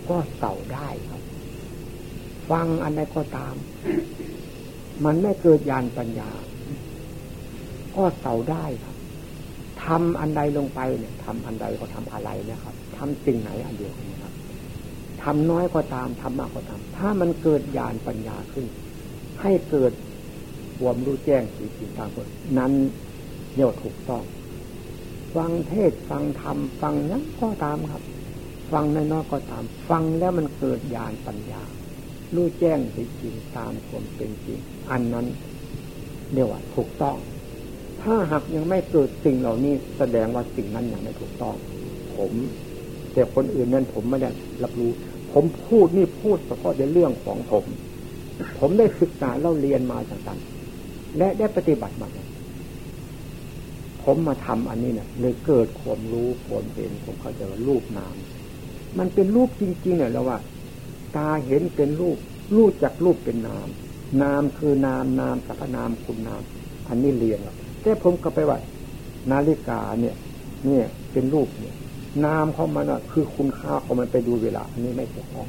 ก็เสาได้ครับ ฟังอันใดก็ตาม มันไม่เกิดญาณปัญญา ก็เสาได้ครับทำอันใดลงไปเนี่ยทำอันใดก็ทำอะไรนะครับทำสิ่งไหนอันเดียวกัน ทำน้อยก็ตามทำมากก็ตาม ถ้ามันเกิดญาณปัญญาขึ้น ให้เกิดความรู้แจ้งสิ่งสิ่งตางๆนั้นเรียกว่าถูกต้อง ฟังเทศฟังธรรมฟังนั้นก็ตามครับ ฟังน้อยๆก็ตาม ฟังแล้วมันเกิดญาณปัญญา รู้แจ้งจริงตามความเป็นจริง อันนั้นเรียกว่าถูกต้อง ถ้าหากยังไม่เกิดสิ่งเหล่านี้แสดงว่าสิ่งนั้นยังไม่ถูกต้อง ผม แต่คนอื่นนั้นผมไม่ได้รับรู้ ผมพูดนี่พูดเฉพาะในเรื่องของผม ผมได้ศึกษาเล่าเรียนมาต่างๆ และได้ปฏิบัติมา ผมมาทำอันนี้เนี่ยเลยเกิดความรู้ความเป็นผมเข้าใจว่ารูปนาม มันเป็นรูปจริงๆเนี่ยแล้วว่า ตาเห็นเป็นรูป รูปจากรูปเป็นนาม นามคือนามนามสัพนามคุณนาม อันนี้เรียนหรอกแต่ผมก็ไปว่า นาฬิกาเนี่ย เนี่ยเป็นรูปเนี่ย นามของมันอะคือคุณค่าของมันไปดูเวลา อันนี้ไม่ถูกต้อง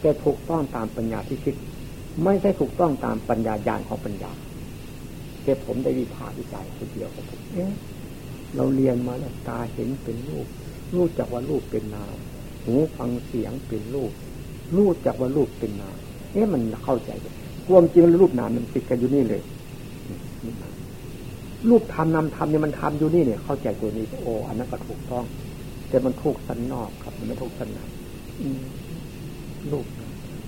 แต่ถูกต้องตามปัญญาที่คิด ไม่ใช่ถูกต้องตามปัญญาญาณของปัญญาแต่ผมได้วิพากษ์วิจัยคนเดียวกับผมเอ๊ะเราเรียนมาแล้วตาเห็นเป็นรูปรู้จักว่ารูปเป็นนาม หูฟังเสียงเป็นรูปรู้จักว่ารูปเป็นนาม เอ๊ะมันเข้าใจความจริงรูปนามมันติดกันอยู่นี่เลยรูปทำนำทำเนี่ยมันทำอยู่นี่เนี่ย เข้าใจตัวนี้โอ้อันนั้นก็ถูกต้อง แต่มันถูกสันนอกครับ มันไม่ถูกสันในรูป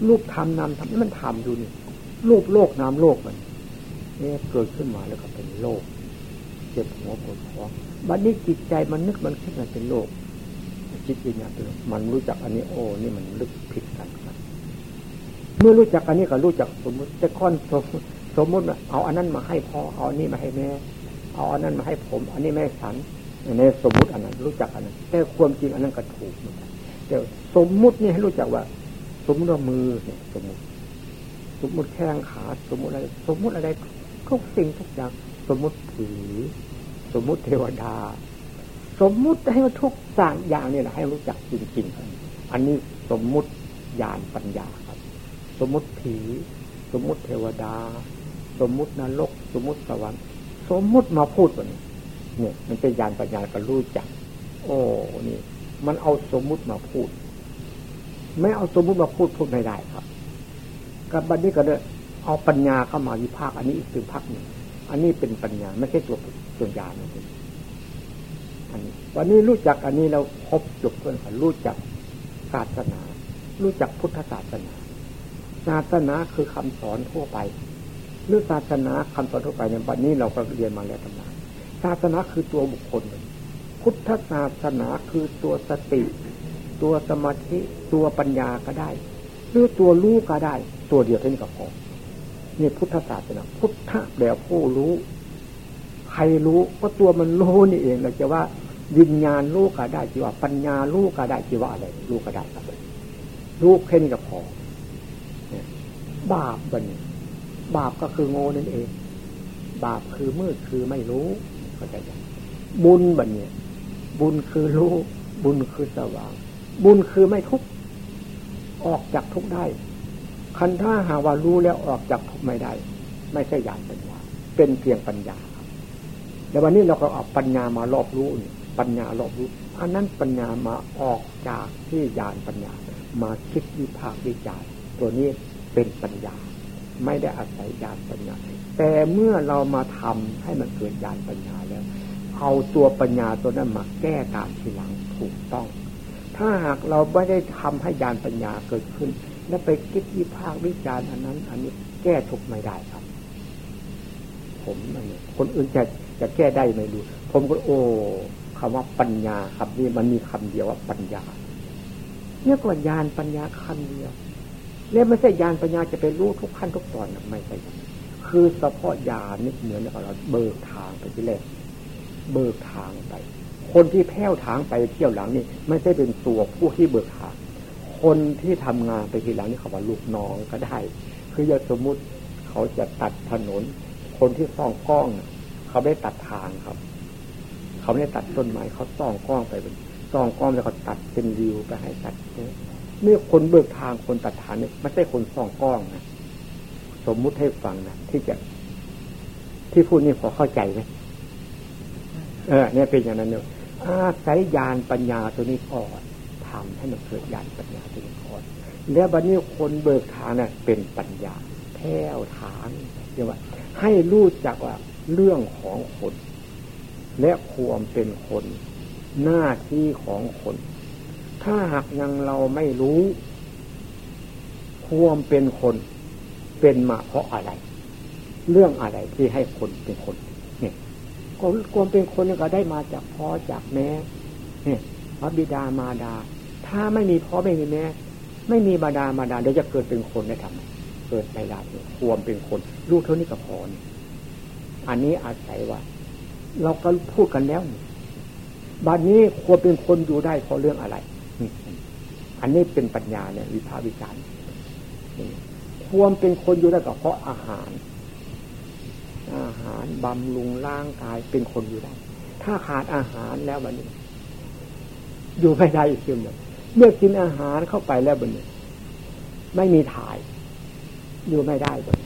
รูปทำนำทำนี่มันทำอยู่นี่รูปโลกนามโลกมันเนี่ยเกิดขึ้นมาแล้วก็เป็นโลกเจ็บหัวปวดท้องบัดนี้จิตใจมันนึกมันคิดมันเป็นโลกจิตวิญญาณเป็นมันรู้จักอันนี้โอ้นี่มันลึกผิดกันครับเมื่อรู้จักอันนี้ก็รู้จักสมมติจะค่อนสมสมมติเอาอันนั้นมาให้พ่อเอาอันนี้มาให้แม่ เอาอันนั้นมาให้ผม อันนี้แม่สัน ในสมมุติอันนั้นรู้จักอันนั้น แต่ความจริงอันนั้นก็ถูกเหมือนกันแต่สมมุตินี่ให้รู้จักว่า สมมติว่ามือเนี่ยสมมติ สมมติแข้งขาสมมติอะไร สมมติอะไรทุกสิ่งทุกอย่าง สมมติผีสมมุติเทวดา สมมุติให้ว่าทุกสั่งอย่างนี่แหละให้รู้จักจริงๆ อันนี้สมมุติญาณปัญญาครับ สมมุติผีสมมุติเทวดา สมมุตินรก สมมุติสวรรค์ สมมุติมาพูดวันนี้ เนี่ย มันเป็นญาณปัญญาก็รู้จัก โอ้นี่ มันเอาสมมุติมาพูด ไม่เอาสมมุติมาพูดพูดไม่ได้ครับกับบัดนี้ก็เลยเอาปัญญาเข้ามาวิพากอันนี้อีกตึงพักหนึ่งอันนี้เป็นปัญญาไม่ใช่ตัวตัวญาณนะอันนี้วันนี้รู้จักอันนี้เราครบจบเพื่อนกันรู้จักศาสนา รู้จักพุทธศาสนา ศาสนาคือคำสอนทั่วไปหรือศาสนาคำสอนทั่วไปในวันนี้เราก็เรียนมาแล้วทั้งนั้น ศาสนาคือตัวบุคคล พุทธศาสนาคือตัวสติ ตัวสมาธิตัวปัญญาก็ได้ หรือตัวรู้ก็ได้ ตัวเดียวเท่านี้ก็พอนี่พุทธศาสนา พุทธะแปลผู้รู้ ใครรู้ก็ตัวมันรู้นี่เองเราจะว่าวิญญาณรู้ก็ได้จีว่าปัญญารู้ก็ได้จีว่าอะไรรู้ก็ได้ครับรู้แค่นี้ก็พอบาปบันบาปก็คือโง่นั่นเอง บาปคือมืดคือไม่รู้ เข้าใจยังบุญบันเนี่ย บุญคือรู้ บุญคือสว่าง บุญคือไม่ทุกข์ออกจากทุกข์ได้ คันถ้าหาว่ารู้แล้วออกจากทุกข์ไม่ได้ ไม่ใช่ญาณปัญญา เป็นเพียงปัญญาแต่วันนี้เราก็เอาปัญญามารอบรู้ปัญญารอบรู้ อันนั้นปัญญามาออกจากที่ญาณปัญญา มาคิดวิพากษ์วิจารตัวนี้เป็นปัญญา ไม่ได้อาศัยญาณปัญญา แต่เมื่อเรามาทำให้มันเกิดญาณปัญญาแล้ว เอาตัวปัญญาตัวนั้นมาแก้ตามทีหลังถูกต้อง ถ้าหากเราไม่ได้ทำให้ญาณปัญญาเกิดขึ้น แล้วไปคิดวิพากษ์วิจารณ์อันนั้น อันนี้แก้ทุกไม่ได้ครับ ผมนนี้คนอื่นจะจะแก้ได้ไม่รู้ผมก็โอ้คำว่าปัญญาครับนี่มันมีคำเดียวว่าปัญญาเนี่ยก็ญาณปัญญาคำเดียว แล้วไม่ใช่ญาณปัญญาจะไปรู้ทุกขั้นทุกตอนไม่ใช่ คือเฉพาะญานี่เหมือนกับเราเบิกทางไปที่แรกเบิกทางไป คนที่แพ้วทางไปเที่ยวหลังนี่ไม่ใช่เป็นตัวผู้ที่เบิกทาง คนที่ทำงานไปทีหลังนี่เขาว่าลูกน้องก็ได้ คืออย่าสมมุติเขาจะตัดถนน คนที่ส่องกล้อง เขาไม่ตัดทางครับ เขาไม่ได้ตัดต้นไม้เขาส่องกล้องไปส่องกล้องแล้วเขาตัดเป็นริวไปให้ตัดนี่คนเบิกทางคนตัดทางนี่ไม่ใช่คนส่องกล้องนะ สมมุติให้ฟังนะที่จะ ที่พูดนี่พอเข้าใจไหมเออเนี่ยเป็นอย่างนั้นเนี่ยอาศัยญาณปัญญาตัวนี้ก่อนทำให้มันเกิดญาณปัญญาที่ก่อนแล้วบัดนี้คนเบิกทางน่ะเป็นปัญญาแท้วทางเรียกว่า ให้รู้จักว่าเรื่องของคน และความเป็นคน หน้าที่ของคน ถ้าหากยังเราไม่รู้ ความเป็นคน เป็นมาเพราะอะไร เรื่องอะไรที่ให้คนเป็นคนเนี่ยความเป็นคนก็ได้มาจากพ่อจากแม่เนี่ยพระบิดามารดา ถ้าไม่มีพ่อไม่มีแม่ ไม่มีบาดามาดาเดี๋ยวจะเกิดเป็นคนได้ทำเกิดไม่ได้ควมเป็นคน ลูกเท่านี้ก็พอนี่อันนี้อาศัยว่า เราก็พูดกันแล้วบัดนี้ควรเป็นคนอยู่ได้เพราะเรื่องอะไร อันนี้เป็นปัญญาเนี่ย วิภาวิจารณ์ ควรเป็นคนอยู่ได้ก็เพราะอาหาร อาหารบำรุงร่างกายเป็นคนอยู่ได้ ถ้าขาดอาหารแล้ววันนี้ อยู่ไม่ได้อีกเช่นเดียวเมื่อกินอาหารเข้าไปแล้ววันนี้ ไม่มีถ่าย อยู่ไม่ได้เลย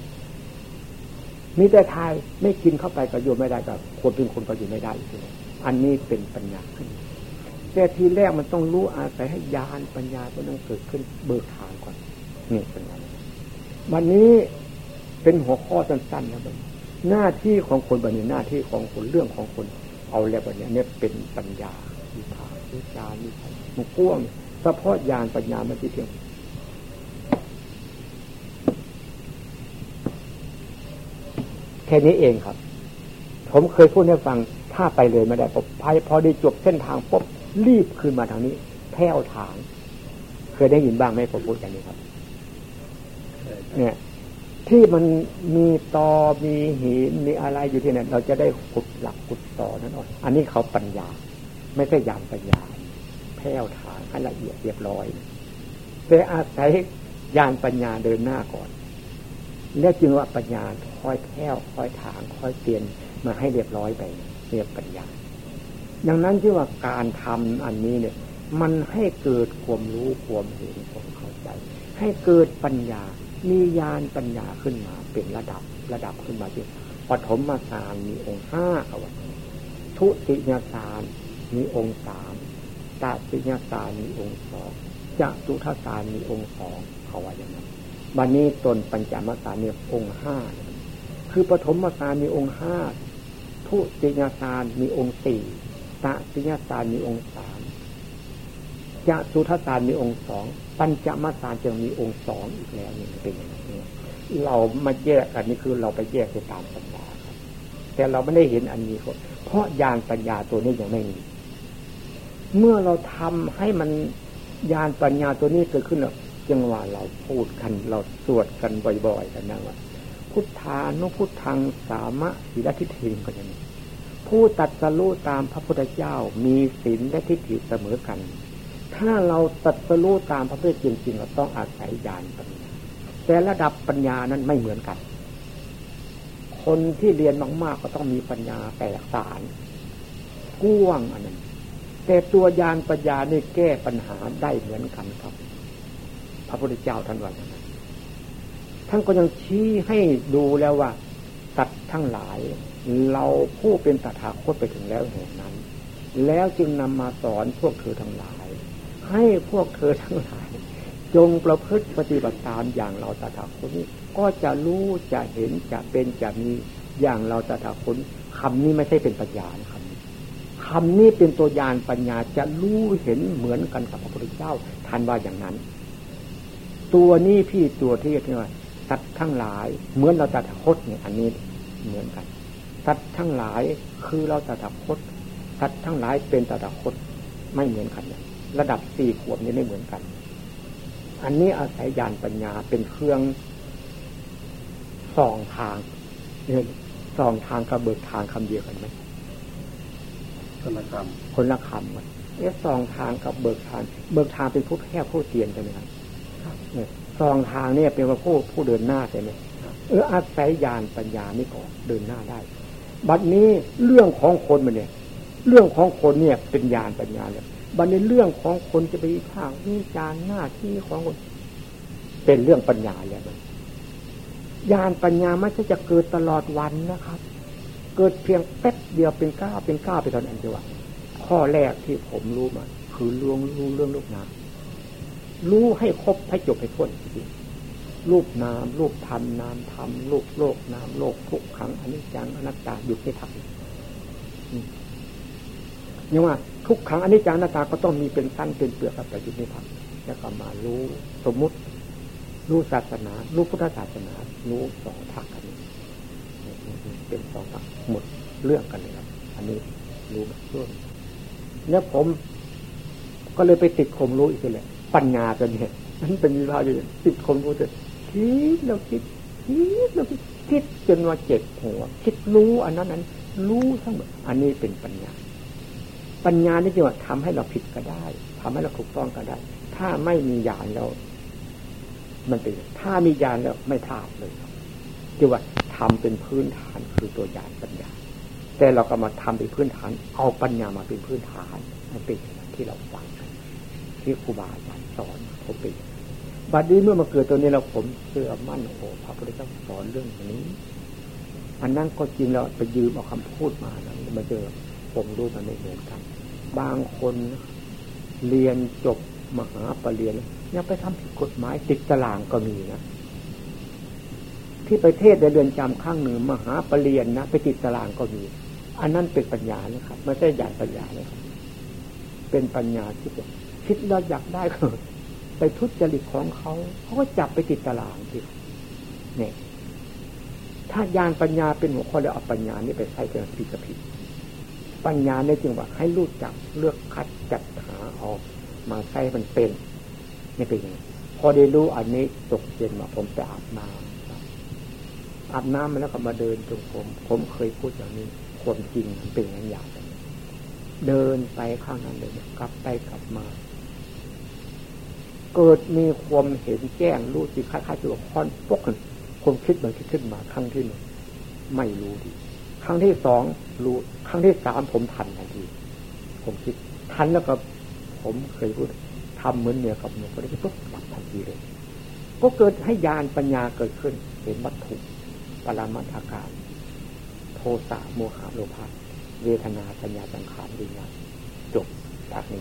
มีแต่ถ่ายไม่กินเข้าไปก็อยู่ไม่ได้ก็คนเป็นคนก็อยู่ไม่ได้อีกเลยอันนี้เป็นปัญญาขึ้นแต่ทีแรกมันต้องรู้อาศัยให้ญาณปัญญาก็ต้องเกิดขึ้นเบิกทางก่อนนี่เป็น วันนี้เป็นหัวข้อสั้นๆนะบันหน้าที่ของคนบันนี้หน้าที่ของคนเรื่องของคน เอาแล้วบันนี้เนี่ยเป็นปัญญาวิภาวิจารวิภามันก้วงเฉพาะญาณปัญญามันที่เพียงแค่นี้เองครับ ผมเคยพูดให้ฟังถ้าไปเลยไม่ได้พอพอได้จบเส้นทางปุ๊บรีบขึ้นมาทางนี้แผ่วทาง เคยได้ยินบ้างไหมผมพูดอย่างนี้ครับ เนี่ย ที่มันมีตอมีหินมีอะไรอยู่ที่นั่นเราจะได้ขุดหลักขุดต่อนั่นออกอันนี้เขาปัญญา ไม่ใช่ยานปัญญาแผ่วทางให้ละเอียดเรียบร้อยแต่อาศัยยานปัญญาเดินหน้าก่อน แล้วจึงว่าปัญญาค่อยแผ่วค่อยทางค่อยเตียนมาให้เรียบร้อยไปเรียบปัญญา ดังนั้นที่ว่าการทำอันนี้เนี่ย มันให้เกิดความรู้ความเห็นความเข้าใจ ให้เกิดปัญญา มีญาณปัญญาขึ้นมา เป็นระดับระดับขึ้นมาที่ปฐมมาสารมีองค์ห้าเอาไว้ทุติยสารมีองค์สามตติยสารมีองค์สองจะตุทสารมีองค์สองเขาว่าอย่างนั้นบันนี้ตนปัญจมาสารมีองค์ห้าคือปฐมมาสารมีองค์ห้าทุติยสารมีองค์สี่ตติยสารมีองค์สามจะสุทสารมีองค์สอง ปัญจมาสารจะมีองค์สองอีกแล้วนี่เป็นอย่างนี้เรามาแยกกันนี่คือเราไปแยกไปตามปัญญาแต่เราไม่ได้เห็นอันนี้เพราะญาณปัญญาตัวนี้ยังไม่มี เมื่อเราทำให้มันญาณปัญญาตัวนี้เกิดขึ้นแล้วจังหวะเราพูดกันเราสวดกันบ่อยๆกันนะว่าพุทธานุพุทธังสามะสีลทิฏฐิก็จะมีผู้ตัดสรู้ตามพระพุทธเจ้ามีศีลและทิฏฐิเสมอกัน ถ้าเราตัดสรู้ตามพระพุทธจริงๆเราต้องอาศัยญาณปัญญาแต่ระดับปัญญานั้นไม่เหมือนกัน คนที่เรียนมากๆก็ต้องมีปัญญาแตกสารกว้างอันนั้น แต่ตัวญาณปัญญานี่แก้ปัญหาได้เหมือนกันครับ พระพุทธเจ้าท่านว่าท่านก็ยังชี้ให้ดูแล้วว่าสัตว์ทั้งหลาย เราผู้เป็นตถาคตไปถึงแล้วแห่งนั้น แล้วจึงนำมาสอนพวกเธอทั้งหลาย ให้พวกเธอทั้งหลาย จงประพฤติปฏิบัติตามอย่างเราตถาคตนี้ ก็จะรู้จะเห็นจะเป็นจะมีอย่างเราตถาคตคำนี้ไม่ใช่เป็นปัญญาคำนี้คำนี้เป็นตัวยานปัญญาจะรู้เห็นเหมือนกันกับพระพุทธเจ้าท่านว่าอย่างนั้น ตัวนี้พี่ตัวที่เรียกว่าสัตว์ทั้งหลาย เหมือนเราตถาคตเนี่ยอันนี้เหมือนกันสัตว์ทั้งหลายคือเราตถาคตสัตว์ทั้งหลายเป็นตถาคตไม่เหมือนกัน ระดับสี่ขวบนี้ไม่เหมือนกัน อันนี้อาศัยญาณปัญญาเป็นเครื่องส่องทางเนี่ยส่องทางกับเบิกทางคำเดียวกันไหมคนละคำคนละคำมันเอ๊ะส่องทางกับเบิกทาง เบิกทางเป็นผู้แค่ผู้เตียนใช่ไหมครับเนี่ยส่องทางเนี่ยเป็นว่าผู้ผู้เดินหน้าใช่ไหมเอออาศัยญาณปัญญานี่ก่อนเดินหน้าได้ บัดนี้เรื่องของคนมันเนี่ย เรื่องของคนเนี่ยเป็นญาณปัญญาเลย บันี้เรื่องของคนจะไปภาควิจารหน้าที่ของคน เป็นเรื่องปัญญาเลยมันญาณปัญญาไม่ใช่จะเกิดตลอดวันนะครับ เกิดเพียงแป๊บเดียวเป็นก้าเป็นก้าไปตอนนั้นเดียวข้อแรกที่ผมรู้มาคือลวงรู้เรื่องลูกน้ำรู้ให้ครบให้จบให้พ้นจริงรูปนามรูปธรรมนามธรรมรูปโลกนามโลกทุกขังอนิจจังอนัตตาอยู่ที่ธรรมยังว่า ทุกขังอนิจจังนัตตาก็ต้องมีเป็นสั้นเป็นเปลือกกับอยู่ในธรรมแล้วก็มารู้สมมุติรู้ศาสนารู้พุทธศาสนารู้สองทักกันเป็นสองทักหมดเรื่องกันเลยครับ อันนี้รู้แบบร่วมแล้วผม ก็เลยไปติดคมรู้อีกเลยปัญญาตัวนี้มันเป็นวิภาอยู่ติดคมรู้เถอะคิดเราคิดคิดเราคิดคิดจนว่าเจ็บหัว คิดรู้อันนั้นนั้น รู้ทั้งหมดอันนี้เป็นปัญญา ปัญญานี่จะว่าทำให้เราผิดก็ได้ทำให้เราถูกต้องก็ได้ ถ้าไม่มีญาณแล้ว มันเป็น ถ้ามีญาณแล้วไม่พลาดเลยครับจะว่าทำเป็นพื้นฐานคือตัวญาณปัญญา แต่เราก็มาทำเป็นพื้นฐาน เอาปัญญามาเป็นพื้นฐานมันเป็นที่เราฟังที่ครูบาอาจารย์สอนผมเป็นบัดนี้เมื่อมาเกิดตัวนี้เราผมเชื่อมั่นโอ้พระพุทธเจ้าสอนเรื่องนี้ อันนั้นก็จริงแล้วไปยืมเอาคำพูดมาแล้วมาเจอผมรู้มันไม่เหมือนกัน บางคนเรียนจบมหาปรริญญายังไปทำผิดกฎหมายติดตารางก็มีนะที่ประเทศในเรือนจำข้างหนึ่งมหาปรริญญานะไปติดตารางก็มี อันนั้นเป็นปัญญานะครับไม่ใช่หยาดปัญญาเลยครับเป็นปัญญาที่คิดเราอยากได้ก็ไปทุจริตของเขาเขาก็จับไปติดตารางที่เนี่ยถ้ายานปัญญาเป็นหัวข้อแล้วเอาปัญญานี้ไปใช้เป็นผิดผิด ปัญญาในจึงว่าให้รู้จักเลือกคัดจัดหาออกมาใช้มันเป็นนี่เป็นยังไงพอได้รู้อันนี้ตกเย็นมาผมไปอาบน้ำอาบน้ำมาแล้วก็มาเดินจงผมผมเคยพูดอย่างนี้คนจริงเป็นอย่างอย่างเดินไปข้างนั้นเลยกลับไปกลับมา เกิดมีความเห็นแจ้งรู้สิคล้ายๆตัวค้อนปกความคิดมันคิดขึ้นมาครั้งที่หนึ่งไม่รู้ดี ครั้งที่สองรู้ครั้งที่สามผมทันทันที ผมคิดทันแล้วก็ผมเคยพูดทำเหมือนเมียกับเมียก็ได้ปุ๊บหลับทันทีเลย ก็เกิดให้ญาณปัญญาเกิดขึ้น เห็นวัตถุปรามาอาการ โทสะโมหะโลภะเวทนาสัญญาสังขารวิญญาณจบจากนี้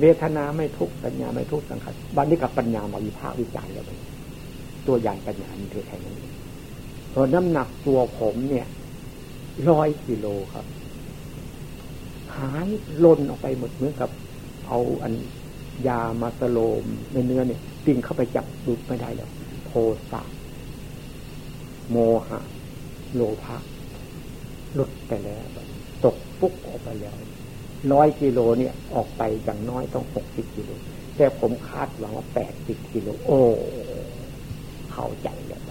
เวทนาไม่ทุกสัญญาไม่ทุกสังขารบันนี้กับปัญญามาวิภาควิจารณ์แล้วตัวญาณปัญญามีเท่าไหร่นั้นเพราะน้ำหนักตัวผมเนี่ย ร้อยกิโลครับ หายล่นออกไปหมดเหมือนกับ เอาอันยามาสโลมในเนื้อเนี่ยปิ่งเข้าไปจับดูไม่ได้แล้วโทสะโมหะ โลภะลดไปแล้ว ตกปุ๊กออกไปแล้วร้อยกิโลเนี่ยออกไปอย่างน้อยต้องหกสิบกิโลแต่ผมคาดหวังว่าแปดสิบกิโลโอ้เข้าใจแล้ว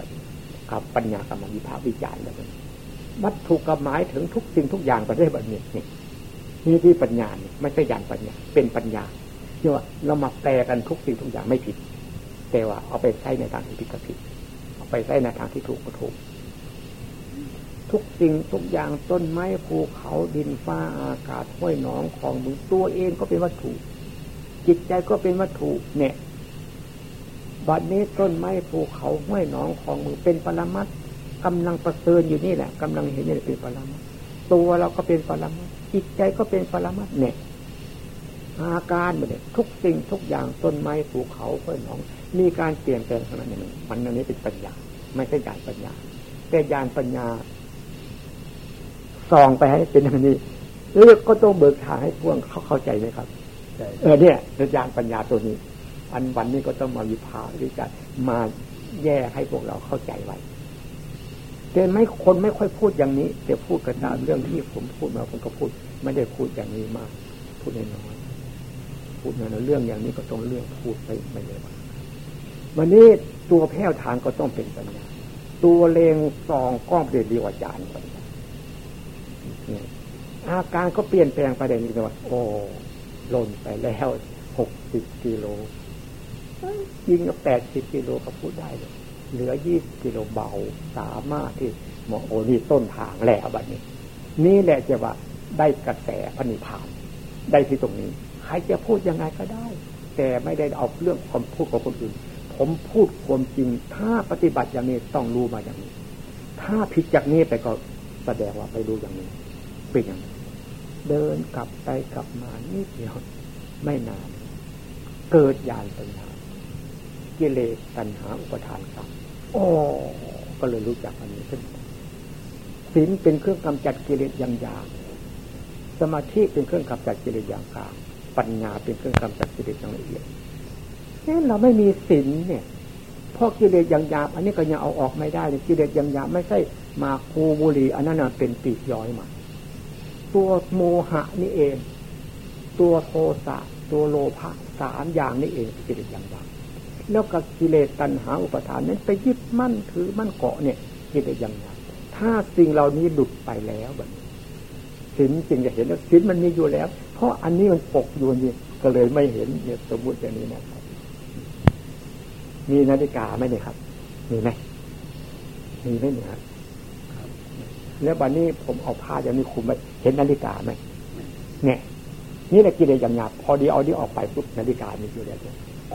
ครับปัญญากรรมวิภาควิจารณ์แล้ว วัตถุกหมายถึงทุกสิ่งทุกอย่างประเทศแบบนี้นี่นี่ที่ปัญญาเนี่ยไม่ใช่ยานปัญญา เป็นปัญญาที่ยว่าเรามาแปลกันทุกสิ่งทุกอย่างไม่ผิด แต่ว่าเอาไปใช้ในทางที่ผิดก็ผิด เอาไปใช้ในทางที่ถูกก็ถูก ทุกสิ่งทุกอย่างต้นไม้ภูเขาดินฟ้าอากาศห้วยหนองของมือตัวเองก็เป็นวัตถุ จิตใจก็เป็นวัตถุ เนี่ยบัดนี้ต้นไม้ภูเขาห้วยหนองของมือเป็นปรมัต กำลังประเสริญอยู่นี่แหละกำลังเห็นนี่เป็นปรมัตตัวเราก็เป็นปรมัตจิตใจก็เป็นปรมัตเนี่ยอาการเนี่ยทุกสิ่งทุกอย่างต้นไม้ภูเขาห้วยหนองมีการเปลี่ยนแปลงขนาดนี้มันอันนี้เป็นปัญญา ไม่ใช่ญาณปัญญา แต่ญาณปัญญาส่องไปให้เป็นอย่างนี้เลือกก็ต้องเบิกทางให้พวกเขาเข้าใจไหมครับเออเนี่ยญาณปัญญาตัวนี้ อันวันนี้ก็ต้องมาวิพากษ์วิจารมาแยกให้พวกเราเข้าใจไว้ แต่ไม่คนไม่ค่อยพูดอย่างนี้ แต่พูดกันตามเรื่องที่ผมพูดมาผมก็พูด ไม่ได้พูดอย่างนี้มาก พูดน้อยพูดน้อยเรื่องอย่างนี้ก็ต้องเรื่องพูดไปไม่เลยวันนี้ตัวแพ้วทางก็ต้องเป็นปัญญาตัวเลงซองก้องเปลี่ยนดีกว่าจานปัญญาอาการก็เปลี่ยนแปลงไปได้นี่ว่าโอ้ล่นไปแล้วหกสิบกิโลยิงก็แปดสิบกิโลก็พูดได้เลย เหลือยี่สิบกิโลเบาสามารถที่หมอโอ้นี่ต้นทางแล้วบัดนี้ นี่แหละจะว่าได้กระแสพนิพาน ได้ที่ตรงนี้ใครจะพูดยังไงก็ได้ แต่ไม่ได้เอาเรื่องความพูดของคนอื่น ผมพูดความจริง ถ้าปฏิบัติอย่างนี้ต้องรู้มาอย่างนี้ ถ้าผิดจากนี้ไปก็แสดงว่าไม่รู้อย่างนี้ เป็นอย่างนี้เดินกลับไปกลับมานิดเดียวไม่นาน เกิดญาณปัญญากิเลสตัณหาอุปทานกรรม โอ้ก็เลยรู้จักอันนี้ขึ้นศีลเป็นเครื่องกำจัดกิเลสอย่างยากสมาธิเป็นเครื่องกำจัดกิเลสอย่างกลางปัญญาเป็นเครื่องกำจัดกิเลสอย่างละเอียดเนี่ยเราไม่มีศีลเนี่ยเพราะกิเลสอย่างหยาบอันนี้ก็ยังเอาออกไม่ได้กิเลสอย่างหยาบไม่ใช่มาคูบุรีอันนั้นเป็นปีกย้อยมาตัวโมหะนี่เอง ตัวโทสะตัวโลภะสามอย่างนี่เองกิเลสอย่างหยาบ แล้วกับกิเลสตัณหาอุปทานนั้นไปยึดมั่นถือมั่นเกาะเนี่ยกิเลสยังไงถ้าสิ่งเหล่านี้หลุดไปแล้วแบบสินจริงจะเห็นแล้วสินมันมีอยู่แล้ว เพราะอันนี้มันปกอยู่นี่ก็เลยไม่เห็นเนี่ยสมมติอย่างนี้นะครับ มีนาฬิกาไหมเนี่ยครับ มีไหมมีไหมเนี่ยครับแล้ววันนี้ผมเอาผ้าอย่างนี้คุมไปเห็นนาฬิกาไหมเนี่ย นี่แหละกิเลสอย่างหยาบพอดีเอาดีออกไปปุ๊บนาฬิกามีอยู่แล้ว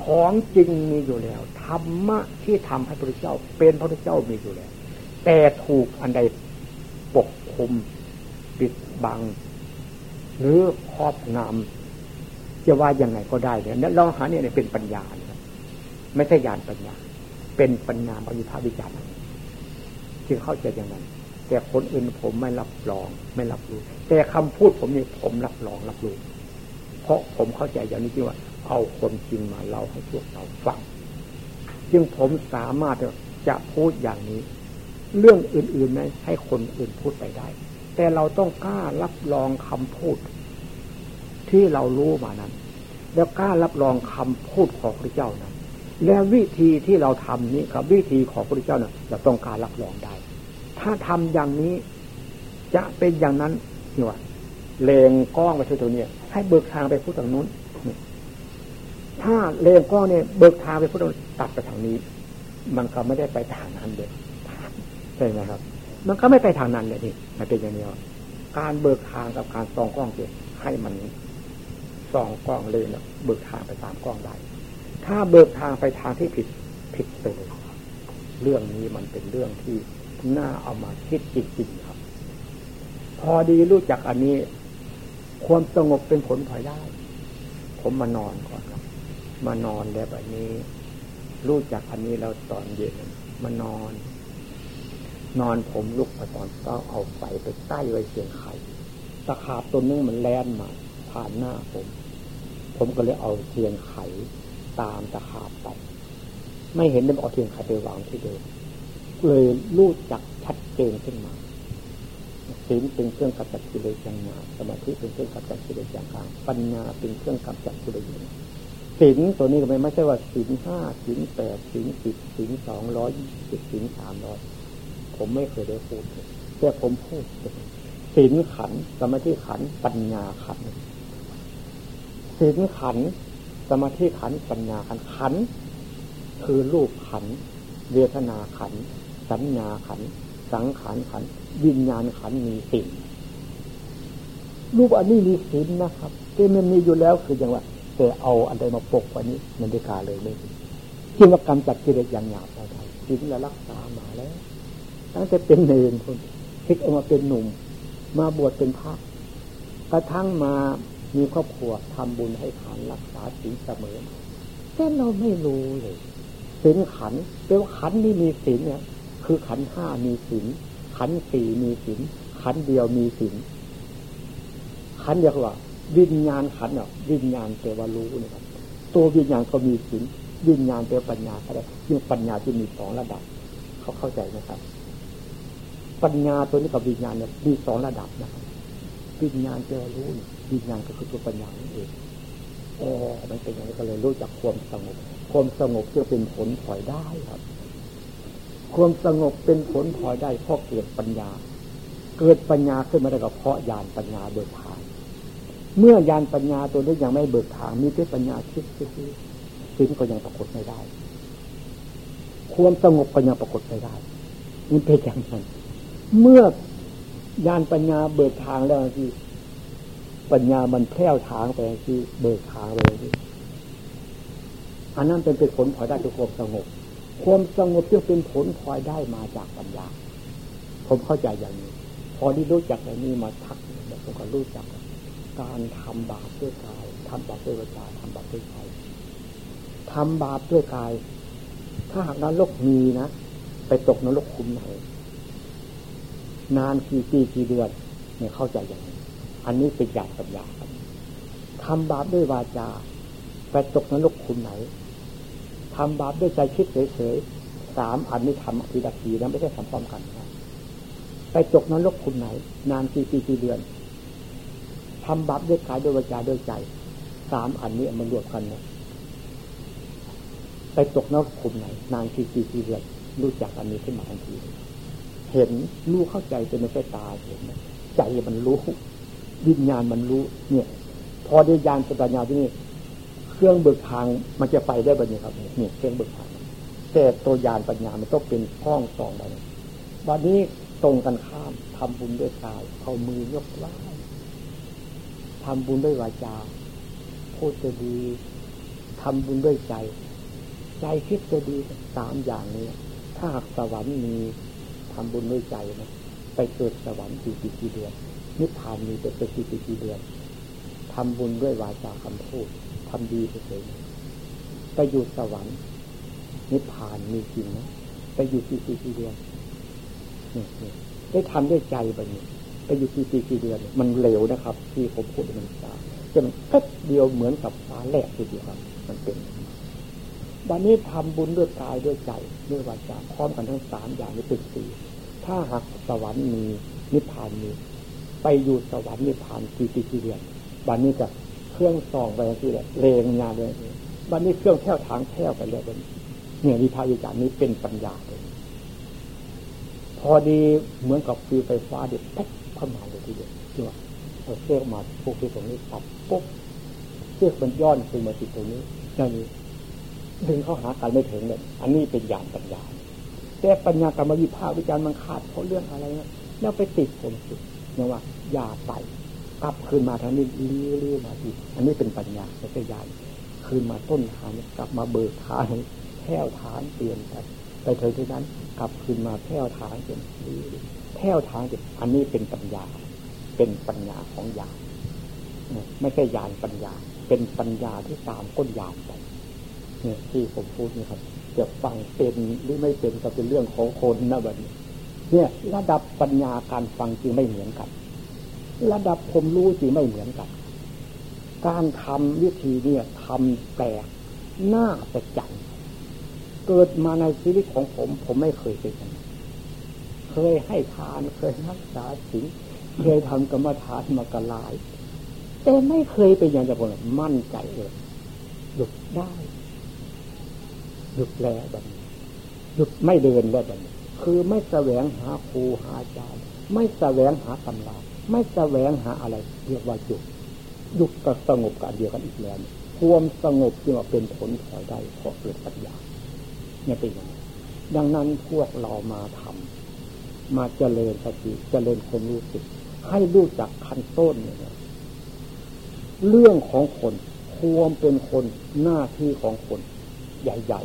ของจริงมีอยู่แล้วธรรมะที่ทำให้พระพุทธเจ้า เป็นพระพุทธเจ้ามีอยู่แล้ว แต่ถูกอันใดปกคุมปิดบัง หรือครอบงำจะว่ายังไงก็ได้เนี่ยลองหาเนี่ยเป็นปัญญาเนี่ยไม่ใช่ญาณปัญญา เป็นปัญญาบริภาวิจารณ์จึงเข้าใจอย่างนั้นแต่คนอื่นผมไม่รับรองไม่รับรู้ แต่คำพูดผมนี่ผมรับรองรับรู้ เพราะผมเข้าใจอย่างนี้ที่ว่า เอาคนจริงมาเล่าให้พวกเราฟังจึงผมสามารถจะพูดอย่างนี้ เรื่องอื่นๆนั้นให้คนอื่นพูดไปได้ แต่เราต้องกล้ารับรองคำพูด ที่เรารู้มานั้น แล้วกล้ารับรองคำพูดของพระเจ้านั้นและวิธีที่เราทำนี้กับวิธีของพระเจ้านั้นเราต้องการรับรองได้ ถ้าทำอย่างนี้จะเป็นอย่างนั้นนี่ว่าเลงก้องไปที่ตรงนี้ให้เบิกทางไปพูดทางนู้น ถ้าเลงก้องเนี่ยเบิกทางไปพูดตรงตัดไปทางนี้ มันก็ไม่ได้ไปทางนั้นเลยใช่ไหมครับ มันก็ไม่ไปทางนั้นเลยนี่มันเป็นอย่างนี้การเบิกทางกับการส่องกล้องเกิดให้มันส่องกล้องเลยแล้วเบิกทางไปตามกล้องได้ถ้าเบิกทางไปทางที่ผิดผิดไปเลยเรื่องนี้มันเป็นเรื่องที่น่าเอามาคิดจริงๆครับ พอดีรู้จักอันนี้ ความสงบเป็นผลพลอยได้ ผมมานอนก่อน มานอนแล้วแบบนี้ รู้จักอันนี้แล้วตอนเย็นมานอน นอนผมลุกมาตอนก็เอาไฟไปใต้ไว้เสียงไข่ตะขาบตัวนึงมันแล่นมาผ่านหน้าผม ผมก็เลยเอาเทียนไขตามตะขาบไป ไม่เห็นได้เอาเทียนไขไปวางที่เดิมเลยรู้จักชัดเจนขึ้นมาศีลเป็นเครื่องกำจัดกิเลสอย่างหนาสมาธิเป็นเครื่องกำจัดกิเลสอย่างกลางปัญญาเป็นเครื่องกำจัดกิเลสอย่าง ศีลตัวนี้ก็ไม่ไม่ใช่ว่าศีลห้าศีลแปดศีลสิบศีลสองร้อยยี่สิบศีลสามร้อยผมไม่เคยได้พูดแต่ผมพูดศีลขันสมาธิขันปัญญาขันศีลขันสมาธิขันปัญญาขันขัน คือรูปขันเวทนาขัน สัญญาขัน สังขารขัน วิญญาณขันมีสิ่งรูปอันนี้มีศีลนะครับที่มันมีอยู่แล้วคืออย่างว่า แต่เอาอันใดมาปกวันนี้ มันได้กาเลยไม่จึงว่ากรรมจัดกิเลสอย่างหยาบไปได้ศีลและรักษามาแล้วตั้งแต่เป็นเนรคนพิกออกมาเป็นหนุ่ม มาบวชเป็นพระกระทั่งมามีครอบครัวทำบุญให้ขันรักษาศีลเสมอแต่เราไม่รู้เลยศีลขันแปลว่าขันนี่มีศีลเนี่ย คือขันห้ามีศีลขันสี่มีศีลขันเดียวมีศีลขันเดียวว่า วิญญาณขันเนาะวิญญาณแปลว่ารู้นี่ครับ ตัววิญญาณก็มีศีลวิญญาณแปลปัญญาอะไรยิ่งปัญญาที่มีสองระดับ เขาเข้าใจนะครับ ปัญญาตัวนี้กับวิญญาณเนี่ยมีสองระดับนะครับวิญญาณแปลว่ารู้วิญญาณก็คือตัวปัญญาเองโอ้มันเป็นอย่างนี้ก็เลยรู้จักความสงบความสงบจะเป็นผลถอยได้ครับ ความสงบเป็นผลถอยได้เพราะเกิดปัญญา เกิดปัญญาขึ้นมาได้ก็เพราะญาณปัญญาเบิกทาง เมื่อญาณปัญญาตัวนี้ยังไม่เบิกทางมีแต่ปัญญาคิดคิดสิ่งก็ยังปรากฏไม่ได้ ความสงบก็ยังปรากฏไม่ได้นี่เป็นอย่างนั้นเมื่อญาณปัญญาเบิกทางแล้วที่ปัญญามันแพร่ทางไปที่เบิกทางไปที่อันนั้นเป็นเป็นผลพลอยได้คือความสงบ ความสงบจึงเป็นผลพลอยได้มาจากปัญญา ผมเข้าใจอย่างนี้ พอที่รู้จักอย่างนี้มาทักแล้วผมก็รู้จัก การทำบาปด้วยกายทำบาปด้วยวาจาทำบาปด้วยใจทำบาปด้วยกาย ถ้าหากนรกมีนะไปตกนรกคุมไหนนานกี่ปีกี่เดือนเนี่ยเข้าใจอย่างนี้อันนี้เป็นหยาบปัญญาครับทำบาปด้วยวาจาไปตกนรกคุมไหนทำบาปด้วยใจคิดเฉยๆสามอันนี้ทำทีละทีนะไม่ใช่ทำพร้อมกันนะไปตกนรกคุณไหน นานกี่ปีกี่เดือน ทำบาปด้วยกายด้วยวาจาด้วยใจสามอันนี้มันรวมกันนะไปตกนรกคุณไหน นานกี่ปีกี่เดือนรู้จักอันนี้ขึ้นมาทันที เห็นรู้เข้าใจเป็นไม่ใช่ตาเห็นใจมันรู้วิญญาณมันรู้ เนี่ย พอได้ยานปัญญาที่นี่ เครื่องเบิกทางมันจะไปได้แบบนี้ครับเนี่ยเครื่องเบิกทางแต่ตัวยานปัญญามันต้องเป็นห้องสองใบวันนี้ตรงกันข้ามทำบุญด้วยกายเอามือยกไหว้ ทำบุญด้วยวาจาพูดจะดีทำบุญด้วยใจ ใจคิดจะดีสามอย่างนี้ ถ้าหากสวรรค์มีทำบุญด้วยใจนะไปเกิดสวรรค์กี่ปีกี่เดือนนิพพานมีไปเป็นกี่ปีกี่เดือนทำบุญด้วยวาจาคำพูดทำดีไปเลยไปอยู่สวรรค์นิพพานมีจริงนะไปอยู่กี่ปีกี่เดือนนี่ได้ทำด้วยใจแบบนี้ ไปอยู่กี่ปีกี่เดือนมันเร็วนะครับ ที่ผมพูดมันช้าจนแค่เดียวเหมือนกับฟ้าแลกทีเดียวครับ มันเป็นบันนี้ทำบุญด้วยกายด้วยใจด้วยวาจาพร้อมกันทั้งสามอย่างนี้เป็นสี่ถ้าหากสวรรค์มีนิพพานมีไปอยู่สวรรค์นิพพานกี่ปีกี่เดือนบันนี้กับเครื่องส่องไปที่แหละเลงงานเลยบันนี้เครื่องแท่วทางแท่วไปเลยบันเนี่ยวิพากษ์วิจารณ์นี้เป็นปัญญาเลยพอดีเหมือนกับฟืนไฟฟ้าเด็ดปุ๊บ เข้ามาเลยทีเดียวที่ว่าเอาเชือกมาพวกที่ตรงนี้ปับปุ๊บเชือกมันย้อนขึ้นมาติดตรงนี้อย่างนี้ดึงเข้าหากันไม่ถึงเลยอันนี้เป็นญาณปัญญา แต่ปัญญากรรมวิภาควิจารณ์มันขาดเพราะเรื่องอะไรนะแล้วไปติดผมสิเนี่ยว่าอย่าไปกลับคืนมาทางนี้เลี้ยวมาอีกอันนี้เป็นปัญญาไม่ใช่ญาณคืนมาต้นทางกลับมาเบิกทางแผ่วฐานเปลี่ยนกันไปเถอะที่นั้น กลับคืนมาแผ่วฐานเป็น แผ่วฐานเป็นอันนี้เป็นปัญญา เป็นปัญญาของญาณไม่ใช่ญาณปัญญา เป็นปัญญาที่ตามก้นญาณไปเนี่ยที่ผมพูดนี่ครับจะฟังเป็นหรือไม่เป็นก็เป็นเรื่องของคนนะแบบนี้เนี่ย ระดับปัญญาการฟังจึงไม่เหมือนกัน ระดับผมรู้จึงไม่เหมือนกัน การทำวิธีเนี่ยทำแปลกน่าจะจังเกิดมาในชีวิตของผม ผมไม่เคยเป็น เคยให้ทานเคยรักษาศีลเคยทำกรรมฐานมากลาย แต่ไม่เคยเป็นอย่างจะผมมั่นใจเลยหยุดได้หยุดแล้วแบบนี้หยุดไม่เดินแล้วแบบนี้คือไม่แสวงหาครูหาอาจารย์ไม่แสวงหาตำราไม่แสวงหาอะไร เรียกว่าหยุดหยุดกับสงบกันเดียวกันอีกแล้วความสงบจึงเป็นผลถอยได้เพราะเกิดปัญญาเนี่ยเป็นอย่างนี้ดังนั้นพวกเรามาทำ มาเจริญสติเจริญความรู้สึก ให้รู้จักขั้นต้นเนี่ยเรื่องของคนความเป็นคนหน้าที่ของคน ใหญ่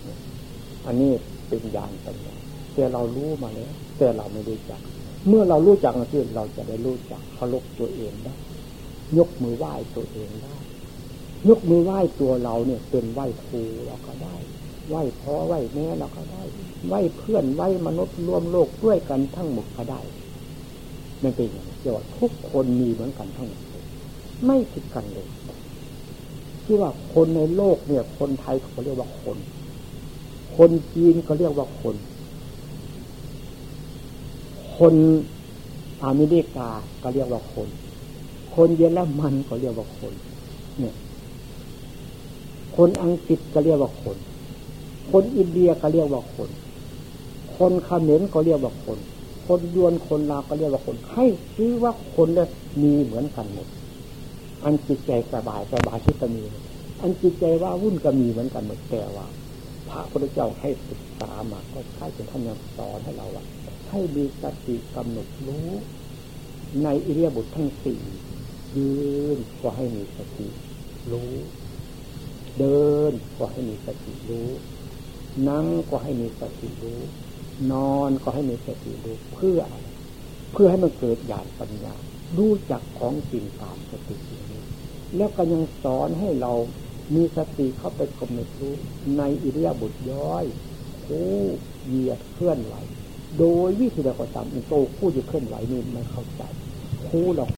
ๆ อันนี้เป็นญาณปัญญาแต่เรารู้มาแล้ว แต่เราไม่รู้จัก เมื่อเรารู้จักนะที่เราจะได้รู้จักเคารพตัวเองได้ยกมือไหว้ตัวเองได้ ยกมือไหว้ตัวเราเนี่ย เป็นไหว้ครูเราก็ได้ ไหวพ่อไหวแม่เราก็ได้ ไหวเพื่อนไหวมนุษย์รวมโลกด้วยกันทั้งหมดก็ได้นั่นเป็นอย่างนี้ว่าทุกคนมีเหมือนกันทั้งหมดไม่ผิดกันเลยที่ว่าคนในโลกเนี่ย คนไทยเขาเรียกว่าคน คนจีนก็เรียกว่าคน คนอเมริกาก็เรียกว่าคน คนเยอรมันก็เรียกว่าคน เนี่ย คนอังกฤษก็เรียกว่าคน คนอินเดียก็เรียกว่าคน คนเขมรก็เรียกว่าคน คนยวนคนลาวก็เรียกว่าคน ให้ชื่อว่าคนเนี่ยมีเหมือนกันหมด อันจิตใจสบายสบายที่จะมี อันจิตใจว่าวุ่นก็มีเหมือนกันหมดแต่ว่าพระพุทธเจ้าให้ศึกษามาก็ใช่เป็นท่านยังสอนให้เราว่าให้มีสติกำหนดรู้ ในอิเดียบุตรทั้งสี่ยืนก็ให้มีสติรู้ เดินก็ให้มีสติรู้ นั่งก็ให้มีสติรู้ นอนก็ให้มีสติรู้เพื่ออะไรเพื่อให้มันเกิดญาณปัญญา รู้จักของจริงตามสตินี้แล้วก็ยังสอนให้เรามีสติเข้าไปกำหนดรู้ในอิริยาบถย่อยคู่เหยียดเคลื่อนไหว โดยวิธีใดก็ตามโตคู่จะเคลื่อนไหวนี่ไม่เข้าใจคู่เรา